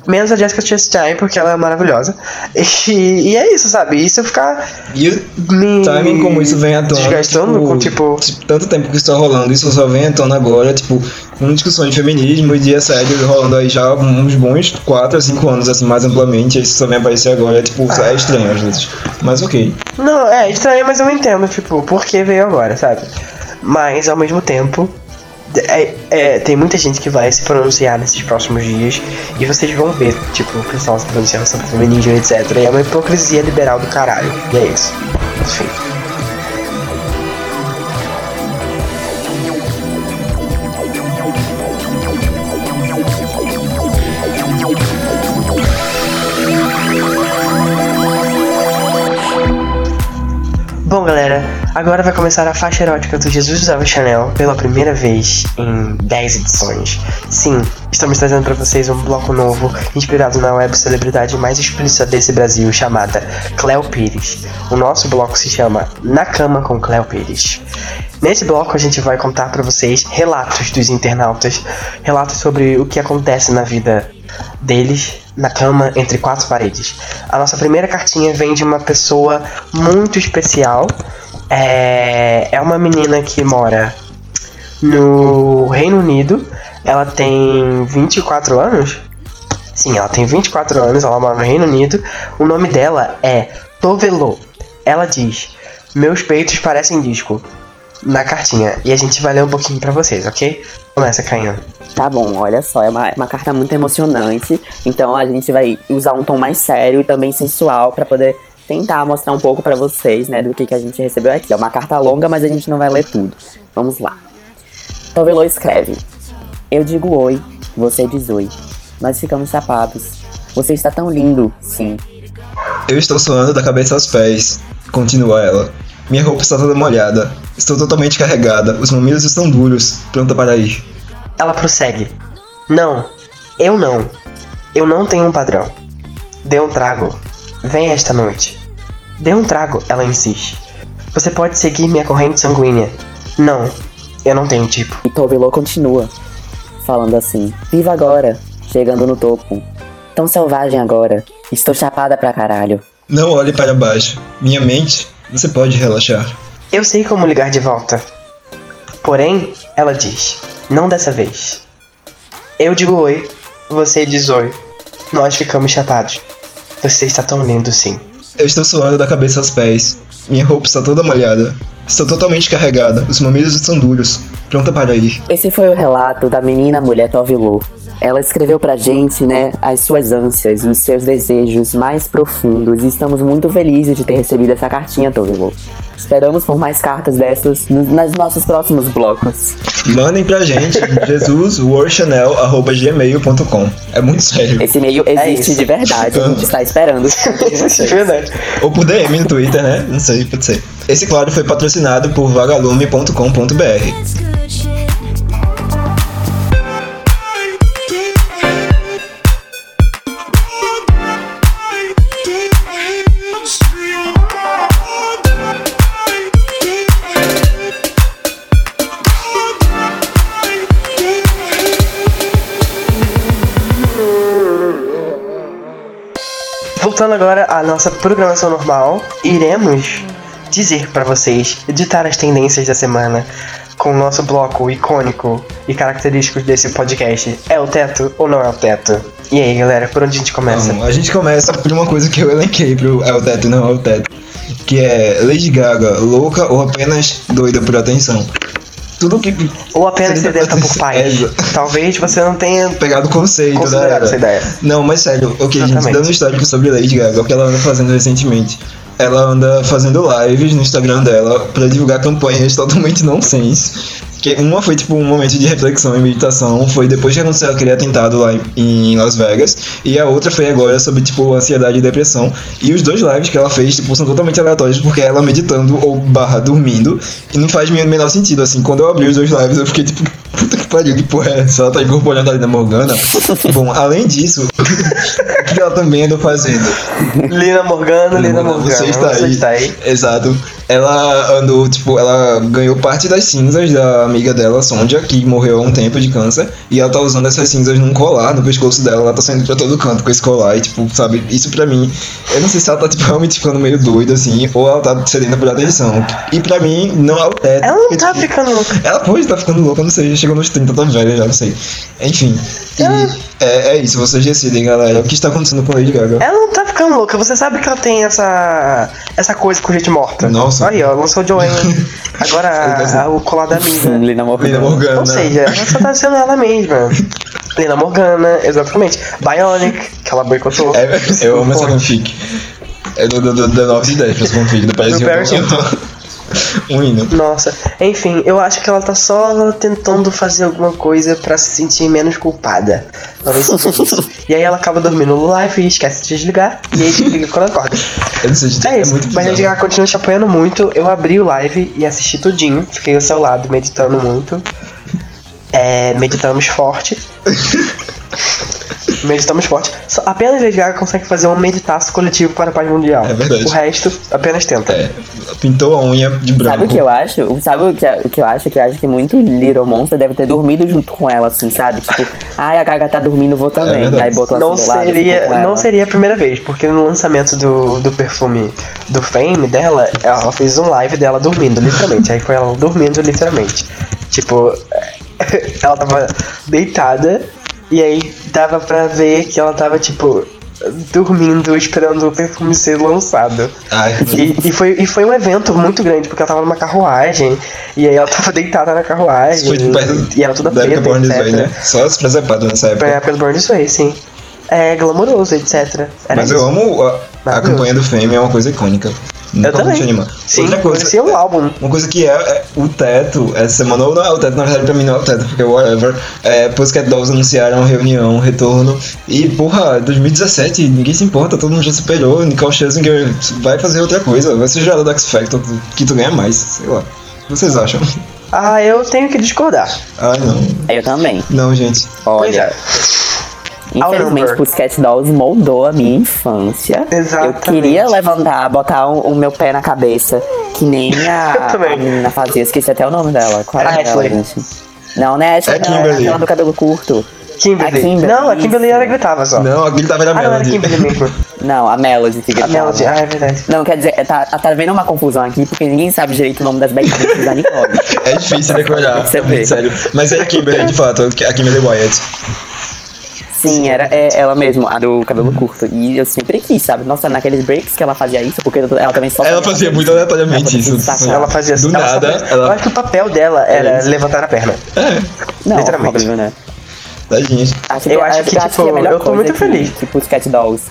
Menos a Jessica Chastain, porque ela é maravilhosa. E, e é isso, sabe? Se eu ficar E o me timing como isso vem à tona. desgastando com, tipo... Tanto tempo que isso tá rolando, isso só vem à tona agora, tipo, com discussões de feminismo e de assédio rolando aí já uns bons 4 a 5 anos, assim, mais amplamente. Isso só vem aparecer agora, tipo, é estranho às vezes. Mas ok. Não, é estranho, mas eu entendo, tipo, por que veio agora, sabe? Mas, ao mesmo tempo, é, é, tem muita gente que vai se pronunciar nesses próximos dias e vocês vão ver, tipo, o pessoal se pronunciando sobre feminismo, etc. E é uma hipocrisia liberal do caralho. E é isso. Enfim. Bom, galera, agora vai começar a faixa erótica do Jesus Usava Chanel pela primeira vez em 10 edições. Sim, estamos trazendo para vocês um bloco novo inspirado na web celebridade mais explícita desse Brasil, chamada Cleo Pires. O nosso bloco se chama Na Cama com Cleo Pires. Nesse bloco a gente vai contar para vocês relatos dos internautas, relatos sobre o que acontece na vida deles na cama entre quatro paredes. A nossa primeira cartinha vem de uma pessoa muito especial. É, é uma menina que mora no Reino Unido. Ela tem 24 anos. Sim, ela tem 24 anos, ela mora no Reino Unido. O nome dela é Tovelo. Ela diz: Meus peitos parecem disco. Na cartinha. E a gente vai ler um pouquinho pra vocês, ok? Começa, Cainho. Tá bom, olha só, é uma, uma carta muito emocionante. Então a gente vai usar um tom mais sério e também sensual pra poder tentar mostrar um pouco pra vocês, né, do que, que a gente recebeu aqui. É uma carta longa, mas a gente não vai ler tudo. Vamos lá. Tovelô escreve: Eu digo oi, você diz oi. Nós ficamos chapados. Você está tão lindo, sim. Eu estou suando da cabeça aos pés, continua ela. Minha roupa está toda molhada. Estou totalmente carregada. Os mamilos estão duros, pronta para ir. Ela prossegue. Não, eu não. Eu não tenho um padrão. Dê um trago. Vem esta noite. Dê um trago, ela insiste. Você pode seguir minha corrente sanguínea. Não, eu não tenho tipo. E Tovelô continua, falando assim: Viva agora, chegando no topo. Tão selvagem agora. Estou chapada pra caralho. Não olhe para baixo. Minha mente, você pode relaxar. Eu sei como ligar de volta. Porém, ela diz: Não dessa vez. Eu digo oi, você diz oi. Nós ficamos chapados. Você está tão lindo sim. Eu estou suando da cabeça aos pés. Minha roupa está toda molhada. Estou totalmente carregada. Os mamilos estão duros, pronta para ir. Esse foi o relato da menina mulher Tovilô. Ela escreveu pra gente, né, as suas ânsias, os seus desejos mais profundos. E estamos muito felizes de ter recebido essa cartinha, Tovilô. Esperamos por mais cartas dessas nos, nos nossos próximos blocos. Mandem pra gente *laughs* jesusworchanel.gmail.com É muito sério. Esse e-mail existe isso. de verdade, a gente está esperando. *laughs* Verdade. Ou por DM no Twitter, né? Não sei, pode ser. Esse quadro foi patrocinado por vagalume.com.br. Voltando agora à nossa programação normal, iremos dizer pra vocês, editar as tendências da semana com o nosso bloco icônico e característico desse podcast. É o teto ou não é o teto? E aí, galera, por onde a gente começa? Então, a gente começa por uma coisa que eu elenquei pro É o Teto não é o Teto. Que é Lady Gaga, louca ou apenas doida por atenção. Tudo que. Ou apenas sedenta por paz. É, Talvez você não tenha Pegado o conceito da essa ideia. Não, mas sério, ok, gente, Exatamente. dando histórico sobre Lady Gaga, o que ela anda fazendo recentemente. Ela anda fazendo lives no Instagram dela pra divulgar campanhas totalmente *laughs* nonsense. Que uma foi tipo um momento de reflexão e meditação, foi depois que aconteceu aquele atentado lá em, Las Vegas, e a outra foi agora sobre tipo ansiedade e depressão. E os dois lives que ela fez tipo são totalmente aleatórios porque é ela meditando ou barra dormindo, e não faz o menor sentido assim. Quando eu abri os dois lives, eu fiquei tipo, puta que pariu, que porra é essa? Ela tá incorporando a Lina Morgana. *laughs* Bom, além disso, que ela também andou fazendo? Lina Morgana, Lina Morgana. você está aí. está aí. Exato. ela andou, tipo, ela ganhou parte das cinzas da amiga dela, Sonja, que morreu há um tempo de câncer, e ela tá usando essas cinzas num colar no pescoço dela, ela tá saindo pra todo canto com esse colar, e tipo, sabe, isso pra mim, eu não sei se ela tá, tipo, realmente ficando meio doida, assim, ou ela tá cedendo por atenção. E pra mim, não é o teto. Ela não porque, tá tipo, ficando louca. ela pode estar ficando louca, não sei, chegou nos 30, tá velha já, não sei. Enfim, e é, é isso, vocês decidem, galera, o que está acontecendo com a Lady Gaga. Ela não tá ficando louca, você sabe que ela tem essa. essa coisa com gente morta. Nossa. Aí, ó, lançou Joanne. *laughs* Agora a- a- o colar da amiga. Lina Morgana. Lina Morgana. Ou seja, ela só tá sendo ela mesma. Lena Morgana, exatamente. Bionic, que ela boicotou. É, eu amo essa fanfic. É do, do, do, do 9 de 10 pra essa fanfic, do Paris Hilton. *laughs* um. Nossa, enfim, eu acho que ela tá só tentando fazer alguma coisa pra se sentir menos culpada. Talvez seja isso. *laughs* E aí ela acaba dormindo no live e esquece de desligar. E aí desliga quando acorda. *laughs* Eu não sei, gente, É é, isso, mas a Gaga continua te apoiando muito. Eu abri o live e assisti tudinho. Fiquei ao seu lado, meditando muito. É, meditamos forte. Meditamos forte. Só, apenas Lady Gaga consegue fazer um meditaço coletivo para a paz mundial. É verdade. O resto apenas tenta. É, pintou a unha de branco. Sabe o que eu acho? Sabe o que, o que eu acho? Que eu acho que muito Little Monster deve ter dormido junto com ela, assim, sabe? Tipo, *laughs* ai, a Gaga tá dormindo, vou também. verdade. Aí botou Não assim lado, seria, com não seria a primeira vez, porque no lançamento do, do perfume do Fame dela, ela fez um live dela dormindo, literalmente. Aí foi ela dormindo, literalmente. Tipo, *laughs* ela tava deitada e aí dava pra ver que ela tava, tipo, dormindo, esperando o perfume ser lançado. Ai, E, e foi, e foi um evento muito grande, porque ela tava numa carruagem, e aí ela tava *laughs* deitada na carruagem, foi perto e ela toda da época preta, Born This etc. Way, né? Só as presepadas nessa época. Pra, pelo Burn This Way, sim. É glamouroso, etc. Era Mas isso. eu amo a, a campanha do Fame, é uma coisa icônica. Vou também. animar. Sim, Outra coisa, o álbum. Uma coisa que é, é o teto, essa semana, ou não é o teto, na verdade pra mim não é o teto, porque whatever. É, Pussycat Dolls anunciaram reunião, um retorno. E, porra, 2017, ninguém se importa, todo mundo já superou. Nicole Scherzinger vai fazer outra coisa, vai ser gerada do X Factor, que tu ganha mais, sei lá. O que vocês acham? Ah, eu tenho que discordar. Ai, não. Eu também. Não, gente. Pois Olha, é. Infelizmente. Pussycat Dolls moldou a minha infância. Exatamente. Eu queria levantar, botar o, o meu pé na cabeça, que nem a, *laughs* a menina fazia. Esqueci até o nome dela. Qual A era ela, Ashley. gente? Não, né? Ashley, É não, era aquela do cabelo curto. Kimberly. A Kimberly, Não, a Kimberly ela gritava só. Não, aquele tava na ah, não, era Melody. Kimberly mesmo. *laughs* Não, a Melody que A gritava. Melody, ah, é verdade. Não, quer dizer, tá, tá vendo uma confusão aqui, porque ninguém sabe direito o nome das backlinks da Nicole. *laughs* É difícil decorar, Você vê. realmente, sério. Mas é a Kimberly, de fato, a Kimberly Wyatt. Sim, era é, ela mesma, a do cabelo curto. E eu sempre quis, sabe? Nossa, naqueles breaks que ela fazia isso, porque ela também só Ela fazia muito aleatoriamente isso. Ela fazia Do ela nada, ela- Eu acho que o papel dela era isso. levantar a perna. Não, literalmente. óbvio, né? Tadinha. Acho Eu acho que, tipo, a melhor eu tô muito que, feliz. Que Pussycat Dolls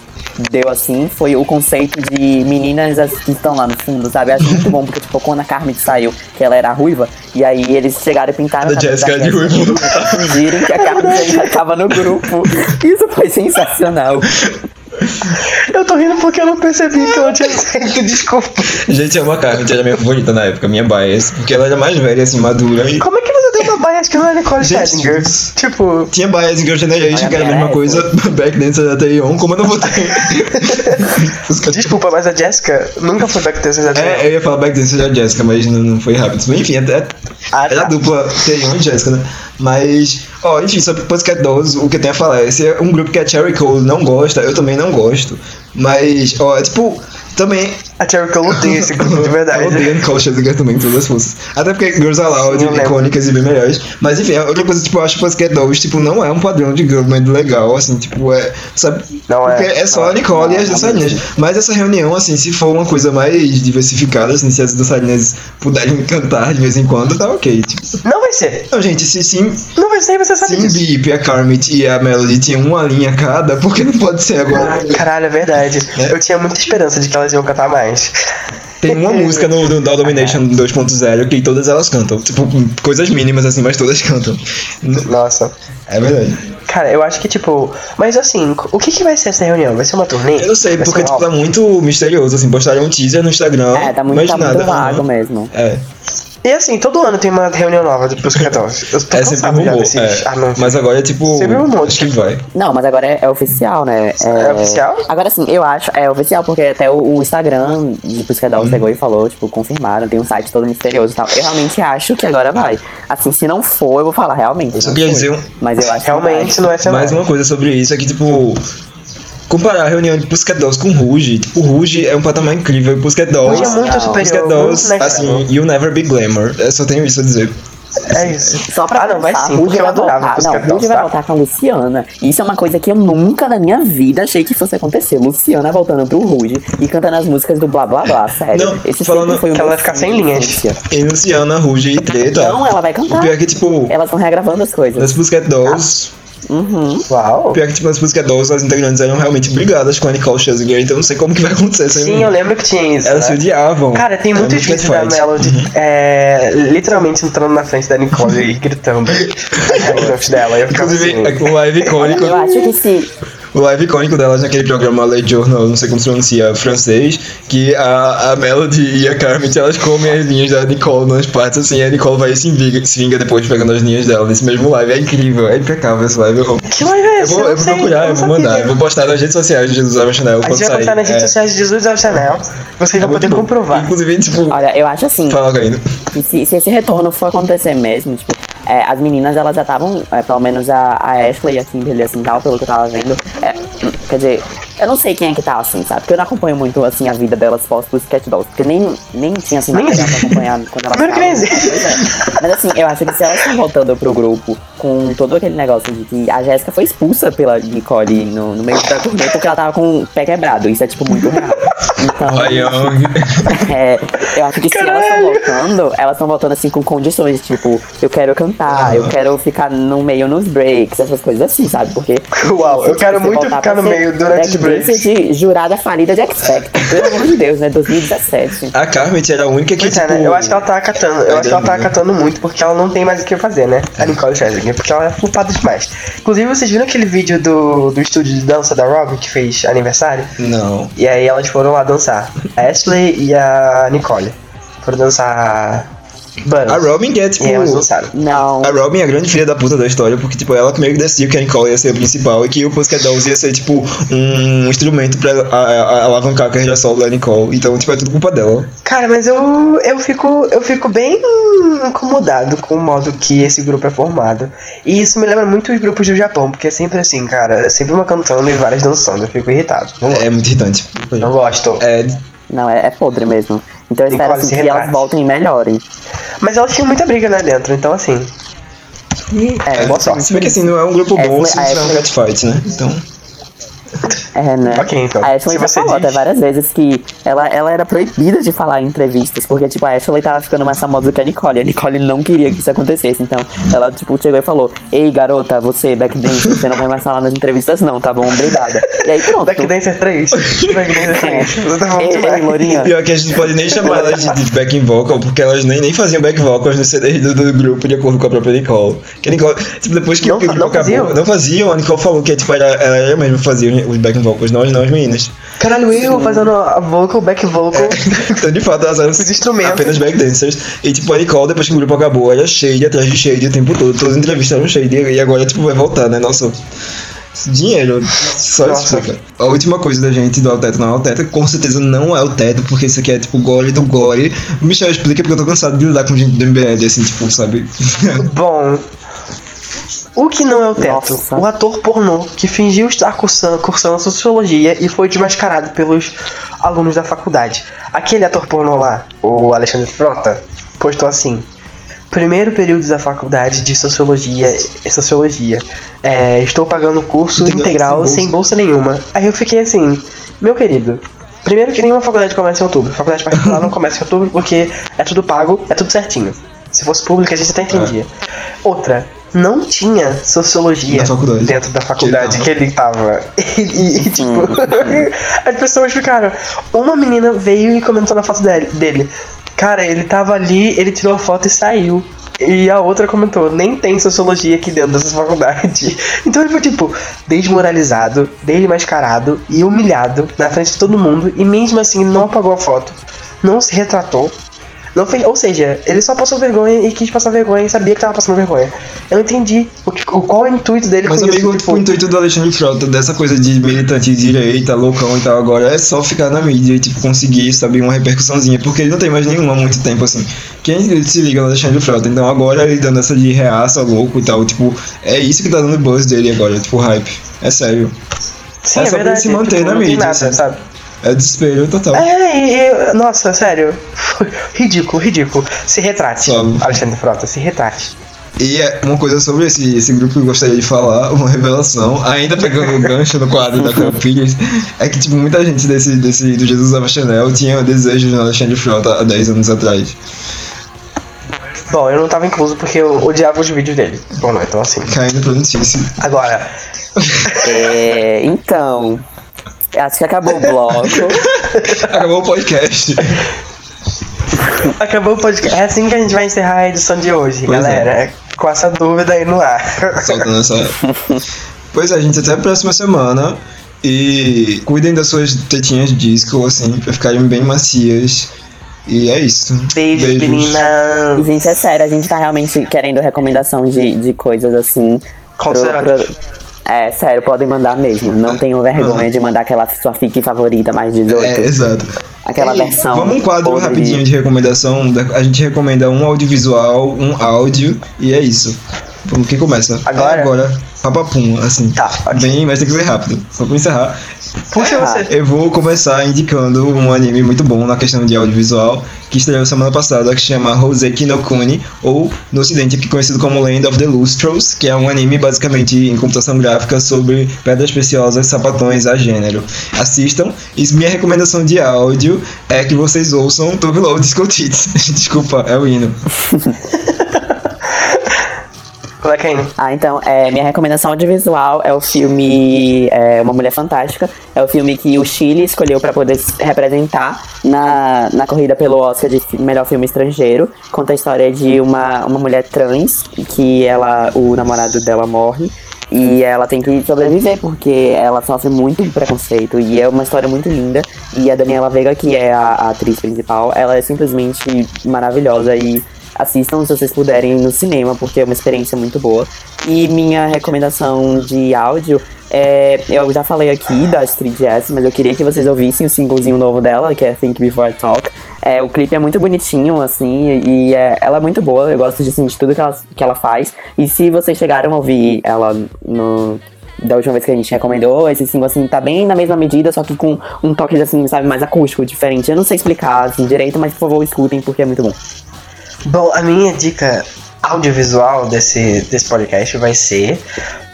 deu assim foi o conceito de meninas as que estão lá no fundo, sabe? Acho muito bom, porque tipo, quando a Carmen saiu, que ela era ruiva, e aí eles chegaram e pintaram A o cabelo Jessica da de ruivo. fingirem que a Carmen *laughs* ainda estava no grupo. Isso foi sensacional. Eu tô rindo porque eu não percebi que ela tinha saído, desculpa. Gente, é uma Carmen, era minha favorita na época, minha bias. Porque ela era mais velha, assim, madura. E Como é que uma bias que não é Nicole Scherzinger? Tipo, tinha bias em Girl Generation, que era a mesma É, coisa. Back Dancer da Taeyeon, como eu não vou ter. *laughs* desculpa, mas a Jessica nunca foi Back Dancer da É, eu ia falar Back Dancer da Jessica, mas não, não foi rápido. Mas, Enfim, é, é, Ah, era a tá. dupla Taeyeon e Jessica, né? Mas, ó, enfim, sobre Pussycat Dolls, o que eu tenho a falar, esse é um grupo que a Cherry Cole não gosta, eu também não gosto. Mas, ó, é tipo, também A Cherry Cole odeia esse grupo, de verdade. Eu odeio Nicole Scherzinger também, todas as forças. Até porque Girls Aloud, eu icônicas e bem melhores. Mas enfim, outra coisa, tipo, eu acho que Pussycat Dolls, tipo, não é um padrão de girl band legal, assim, tipo, é, sabe? Não é. Porque é só Não a é. Nicole e Não, as não dançarinas. Mas essa reunião, assim, se for uma coisa mais diversificada, assim, se as dançarinas puderem cantar de vez em quando, tá ok. Tipo, Não vai ser. não, gente, se sim, Não vai ser e você sabe sim. Beep, a Carmit e a Melody tinham uma linha cada, *laughs* por que não pode ser agora? Ah, caralho, é verdade. É. Eu tinha muita esperança de que elas iam cantar mais. Tem uma música no, no Doll Domination 2.0 que todas elas cantam. Tipo, coisas mínimas assim, mas todas cantam. Nossa. É verdade. Cara, eu acho que, tipo. Mas assim, o que, que vai ser essa reunião? Vai ser uma turnê? Eu não sei, Vai porque um tipo, tá muito misterioso, assim, postaram um teaser no Instagram. É, tá muito, mas tá nada. muito vago aham. mesmo. É. E assim, todo ano tem uma reunião nova do Pussycat Dolls. Eu tô É sempre rumor. desses É. anúncios. Mas agora é tipo. Sempre rumor. Acho que vai. Não, mas agora é, é oficial, né? É oficial? Agora sim, eu acho, é oficial, porque até o, o Instagram de Pussycat Dolls pegou e falou, tipo, confirmaram, tem um site todo misterioso e tal. Eu realmente acho que agora vai. Assim, se não for, eu vou falar, realmente. Eu só não queria foi. dizer um- Mas eu acho que Realmente vai. não é ser Mais uma coisa sobre isso é que, tipo. Comparar a reunião de Pussycat Dolls com Rouge, tipo, Rouge é um patamar incrível. Pussycat Dolls. Rouge é muito superior, Pussycat Dolls, muito assim, you'll never be glamour. Eu só tenho isso a dizer. É isso. Só pra ah, não, vai sim, eu vai adorava voltar. Não, Rude Dolls, vai tá? voltar com a Luciana. Isso é uma coisa que eu nunca na minha vida achei que fosse acontecer. Luciana voltando pro Rude e cantando as músicas do blá blá blá, sério. Não, Esse falando foi um que ela vai ficar sem linhas. Em Luciana, Rouge e Treta. Não, ela vai O cantar. pior é que, tipo, Elas estão regravando as coisas. nas Pussycat Dolls. Uhum. Uau. Pior é que, tipo, nas Pussycat Dolls, as integrantes eram realmente brigadas com a Nicole Scherzinger, então não sei como que vai acontecer. sem- Sim, eu lembro que tinha isso. Elas se né? odiavam. Cara, tem muitos muito vídeos da. Melody é, literalmente entrando na frente da Nicole e gritando *laughs* as notes dela. Eu ficava Inclusive, assim. o live icônico. Eu acho que se. O live icônico delas naquele programa Le Journal, não sei como se pronuncia, francês, que a, a Melody e a Carmen, elas comem as linhas da Nicole nas partes, assim, e a Nicole vai e se vinga, se vinga depois pegando as linhas dela nesse mesmo live. É incrível, é impecável esse live. Eu, Que live é eu esse? vou, não eu vou sei, procurar, eu vou sabia. mandar, eu vou postar nas redes sociais de Jesus Ava Chanel A gente vai postar nas redes É, sociais de Jesus e Chanel. Vocês vão é poder muito bom. comprovar. Inclusive, tipo, Olha, eu acho assim. fala caindo. que se, se esse retorno for acontecer mesmo, tipo, é, as meninas elas já estavam, é, pelo menos a, a Ashley e a Kimberly, assim, tal, pelo que eu tava vendo. é, quer dizer, eu não sei quem é que tá assim, sabe? Porque eu não acompanho muito, assim, a vida delas pós Pussycat Dolls. Porque nem, nem tinha, assim, Nem material pra acompanhar quando elas Primeiro é. Mas assim, eu acho que se elas estão voltando pro grupo com todo aquele negócio de que a Jéssica foi expulsa pela Nicole no, no meio da turnê porque ela tava com o pé quebrado. Isso é, tipo, muito real. Então, *laughs* é, eu acho que se elas estão voltando, elas estão voltando assim com condições, tipo, eu quero cantar, eu quero ficar no meio nos breaks, essas coisas assim, sabe? Porque. Uau, eu quero muito ficar no ser meio durante breaks. de jurada falida de X Factor, pelo amor de Deus, né? 2017. A Carmen era a única que, Pois é, tipo... né? Eu acho que ela tá acatando. Eu acho que ela tá acatando muito porque ela não tem mais o que fazer, né? A Nicole Scherzinger, porque ela é culpada demais. Inclusive, vocês viram aquele vídeo do, do estúdio de dança da Rob que fez aniversário? Não. E aí elas foram lá dançar. A Ashley e a Nicole. Foram dançar. Buttons. A Robin que é, tipo... Elas. Não. A Robin é a grande filha da puta da história, porque, tipo, ela primeiro que decidiu que a Nicole ia ser a principal e que o Pussycat Dolls ia ser, tipo, um instrumento pra a- a- alavancar a carreira solo da Nicole. Então, tipo, é tudo culpa dela. Cara, mas eu, eu, fico, eu fico bem incomodado com o modo que esse grupo é formado. E isso me lembra muito os grupos do Japão, porque é sempre assim, cara. É sempre uma cantando e várias dançando. Eu fico irritado. Não, É muito irritante. não gosto. É, Não, é, é podre mesmo. Então eu espero assim, que elas voltem e melhorem. Mas elas tinham muita briga lá dentro, então assim. É, boa sorte. se bem que assim, não é um grupo É, bom se a tiver um catfight, né? Então. É, né? Ok, então. A Ashley Se já você falou até diz- várias vezes que ela, ela era proibida de falar em entrevistas, porque, tipo, a Ashley tava ficando mais famosa do que a Nicole. A Nicole não queria que isso acontecesse. Então, ela, tipo, chegou e falou: Ei, garota, você, backdance, você não vai mais falar nas entrevistas, não, tá bom? Obrigada. E aí, pronto. Backdancer 3. Backdancer 3. Você tá falando Ei, ei. Lourinha. Pior que a gente pode nem chamar elas de, backing vocal, porque elas nem, nem faziam back vocals no CD do, do grupo de acordo com a própria Nicole. Que a Nicole, tipo, depois que, Não o grupo não acabou, faziam? não faziam, a Nicole falou que tipo, era, ela era mesmo fazia os backing vocals, nós não as meninas. Caralho, eu fazendo a vocal, back vocal. *laughs* Então, de fato, elas eram Os instrumentos. apenas backdancers. E, tipo, a Nicole, depois que o grupo acabou, era shade atrás de shade o tempo todo. Todas as entrevistas eram shade. E agora, tipo, vai voltar, né? Nossa, dinheiro. Só isso Nossa. explica. A última coisa da gente do Alteto não é o teto, com certeza não é o teto, porque isso aqui é, tipo, gore do gore. O Michel explica porque eu tô cansado de lidar com gente do MBL, assim, tipo, sabe? *laughs* Bom. O que não é o teto? Nossa. O ator pornô que fingiu estar cursando, cursando sociologia e foi desmascarado pelos alunos da faculdade. Aquele ator pornô lá, o Alexandre Frota, postou assim: Primeiro período da faculdade de sociologia. Sociologia. É, estou pagando o curso Integral, integral sem sem bolsa nenhuma. Aí eu fiquei assim, meu querido. Primeiro que nenhuma faculdade começa em outubro. Faculdade particular não começa em outubro porque é tudo pago, é tudo certinho. Se fosse pública, a gente até entendia. Outra, não tinha sociologia dentro da faculdade Que ele tava. *laughs* E, e, e, tipo, *laughs* as pessoas ficaram. Uma menina veio e comentou na foto dele, dele. Cara, ele tava ali, ele tirou a foto e saiu. E a outra comentou, nem tem sociologia aqui dentro dessa faculdade. *laughs* Então ele foi, tipo, desmoralizado, desmascarado e humilhado na frente de todo mundo. E mesmo assim, não apagou a foto, não se retratou, Não fez, ou seja, ele só passou vergonha e quis passar vergonha e sabia que tava passando vergonha. Eu entendi o que, o, qual é o intuito dele Mas com amigo, isso. tipo, o intuito do Alexandre Frota, dessa coisa de militante de direita, loucão e tal, agora é só ficar na mídia e, tipo, conseguir, sabe, uma repercussãozinha, porque ele não tem mais nenhuma há muito tempo, assim. Quem se liga no Alexandre Frota, então agora ele dando essa de reaça, louco e tal, tipo, é isso que tá dando buzz dele agora, tipo, hype. É sério. Sim, é é só pra ele verdade, se manter tipo, na mídia, nada, assim. sabe? É desespero total. É, e, e- nossa, sério. ridículo, ridículo. Se retrate, Sabe. Alexandre Frota, se retrate. E é uma coisa sobre esse, esse grupo que eu gostaria de falar, uma revelação, ainda pegando o gancho no quadro da Campinhas, é que tipo, muita gente desse, desse do Jesus Ava Chanel tinha desejos no Alexandre Frota há 10 anos atrás. Bom, eu não tava incluso porque eu odiava os vídeos dele. Bom, não, então assim. Caindo pra notícia. Agora, É, então, acho que acabou o bloco. *laughs* Acabou o podcast. acabou o podcast. É assim que a gente vai encerrar a edição de hoje, Pois é. galera. Com essa dúvida aí no ar. Soltando essa. Pois é, gente, até a próxima semana. E cuidem das suas tetinhas disco, assim, pra ficarem bem macias. E é isso. Beijo, E, meninas. gente, é sério, a gente tá realmente querendo recomendação de, de coisas assim. Consideradas. É, sério, podem mandar mesmo. Não tenham vergonha de mandar aquela sua fique favorita mais 18. É, exato. Aquela E versão. Vamos um quadro rapidinho de recomendação. Da- A gente recomenda um audiovisual, um áudio, e é isso. Vamos, quem começa? Agora? É agora, papapum, assim. Tá, pode. Bem, mas tem que ser rápido. Só pra encerrar. Puxa você. Eu vou começar indicando um anime muito bom na questão de audiovisual, que estreou semana passada, que se chama Hoseki no Kuni, ou no ocidente aqui conhecido como Land of the Lustros, que é um anime basicamente em computação gráfica sobre pedras preciosas, sapatões a gênero. Assistam. E minha recomendação de áudio é que vocês ouçam Tove Love Disco. *laughs* Desculpa, é o hino. *laughs* Aí. Ah, então, é, minha recomendação audiovisual é o filme é, Uma Mulher Fantástica. É o filme que o Chile escolheu para poder se representar na, na corrida pelo Oscar de melhor filme estrangeiro. Conta a história de uma, uma mulher trans que ela, o namorado dela morre. E ela tem que sobreviver porque ela sofre muito preconceito. E é uma história muito linda. E a Daniela Veiga, que é a, a atriz principal, ela é simplesmente maravilhosa. E assistam se vocês puderem no cinema, porque é uma experiência muito boa. E minha recomendação de áudio é. Eu já falei aqui da Street Jazz, mas eu queria que vocês ouvissem o singlezinho novo dela, que é Think Before I Talk. É, o clipe é muito bonitinho, assim, e é- ela é muito boa. Eu gosto de, assim, de tudo que ela, que ela faz. E se vocês chegaram a ouvir ela no. Da última vez que a gente recomendou, esse single, assim, tá bem na mesma medida, só que com um toque, assim, sabe, mais acústico, diferente. Eu não sei explicar, assim, direito, mas por favor, escutem, porque é muito bom. Bom, a minha dica audiovisual desse, desse podcast vai ser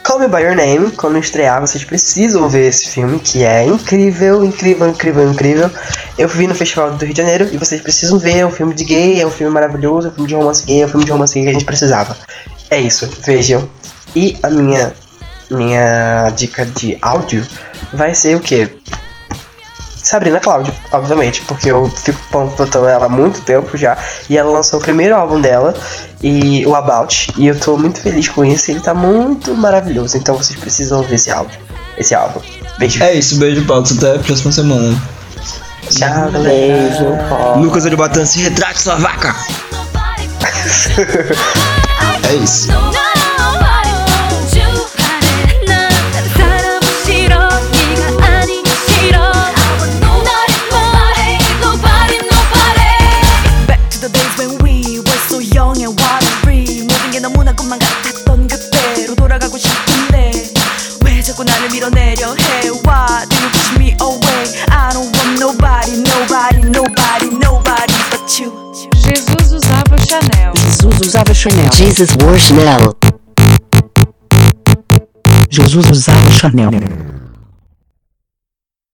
Call Me By Your Name. Quando estrear, vocês precisam ver esse filme, que é incrível, incrível, incrível, incrível. Eu vi no Festival do Rio de Janeiro e vocês precisam ver. É um filme de gay, é um filme maravilhoso, é um filme de romance gay, é um filme de romance gay que a gente precisava. É isso, vejam. E a minha, minha dica de áudio vai ser o quê? Sabrina Cláudio, obviamente, porque eu fico plantando ela há muito tempo já. E ela lançou o primeiro álbum dela, e o About, e eu tô muito feliz com isso. Ele tá muito maravilhoso, então vocês precisam ver esse álbum. Esse álbum. Beijo. É isso, beijo, Paulo. Até a próxima semana. Tchau, galera. Beijo, pó. Lucas Arubatan, se retrate, sua vaca! *laughs* É isso. 자꾸 나를 밀어내려 해 Why do you push me away I don't want nobody nobody nobody nobody but you Jesus usava Chanel. Jesus usava Chanel. Jesus wore Chanel. Jesus usava Chanel.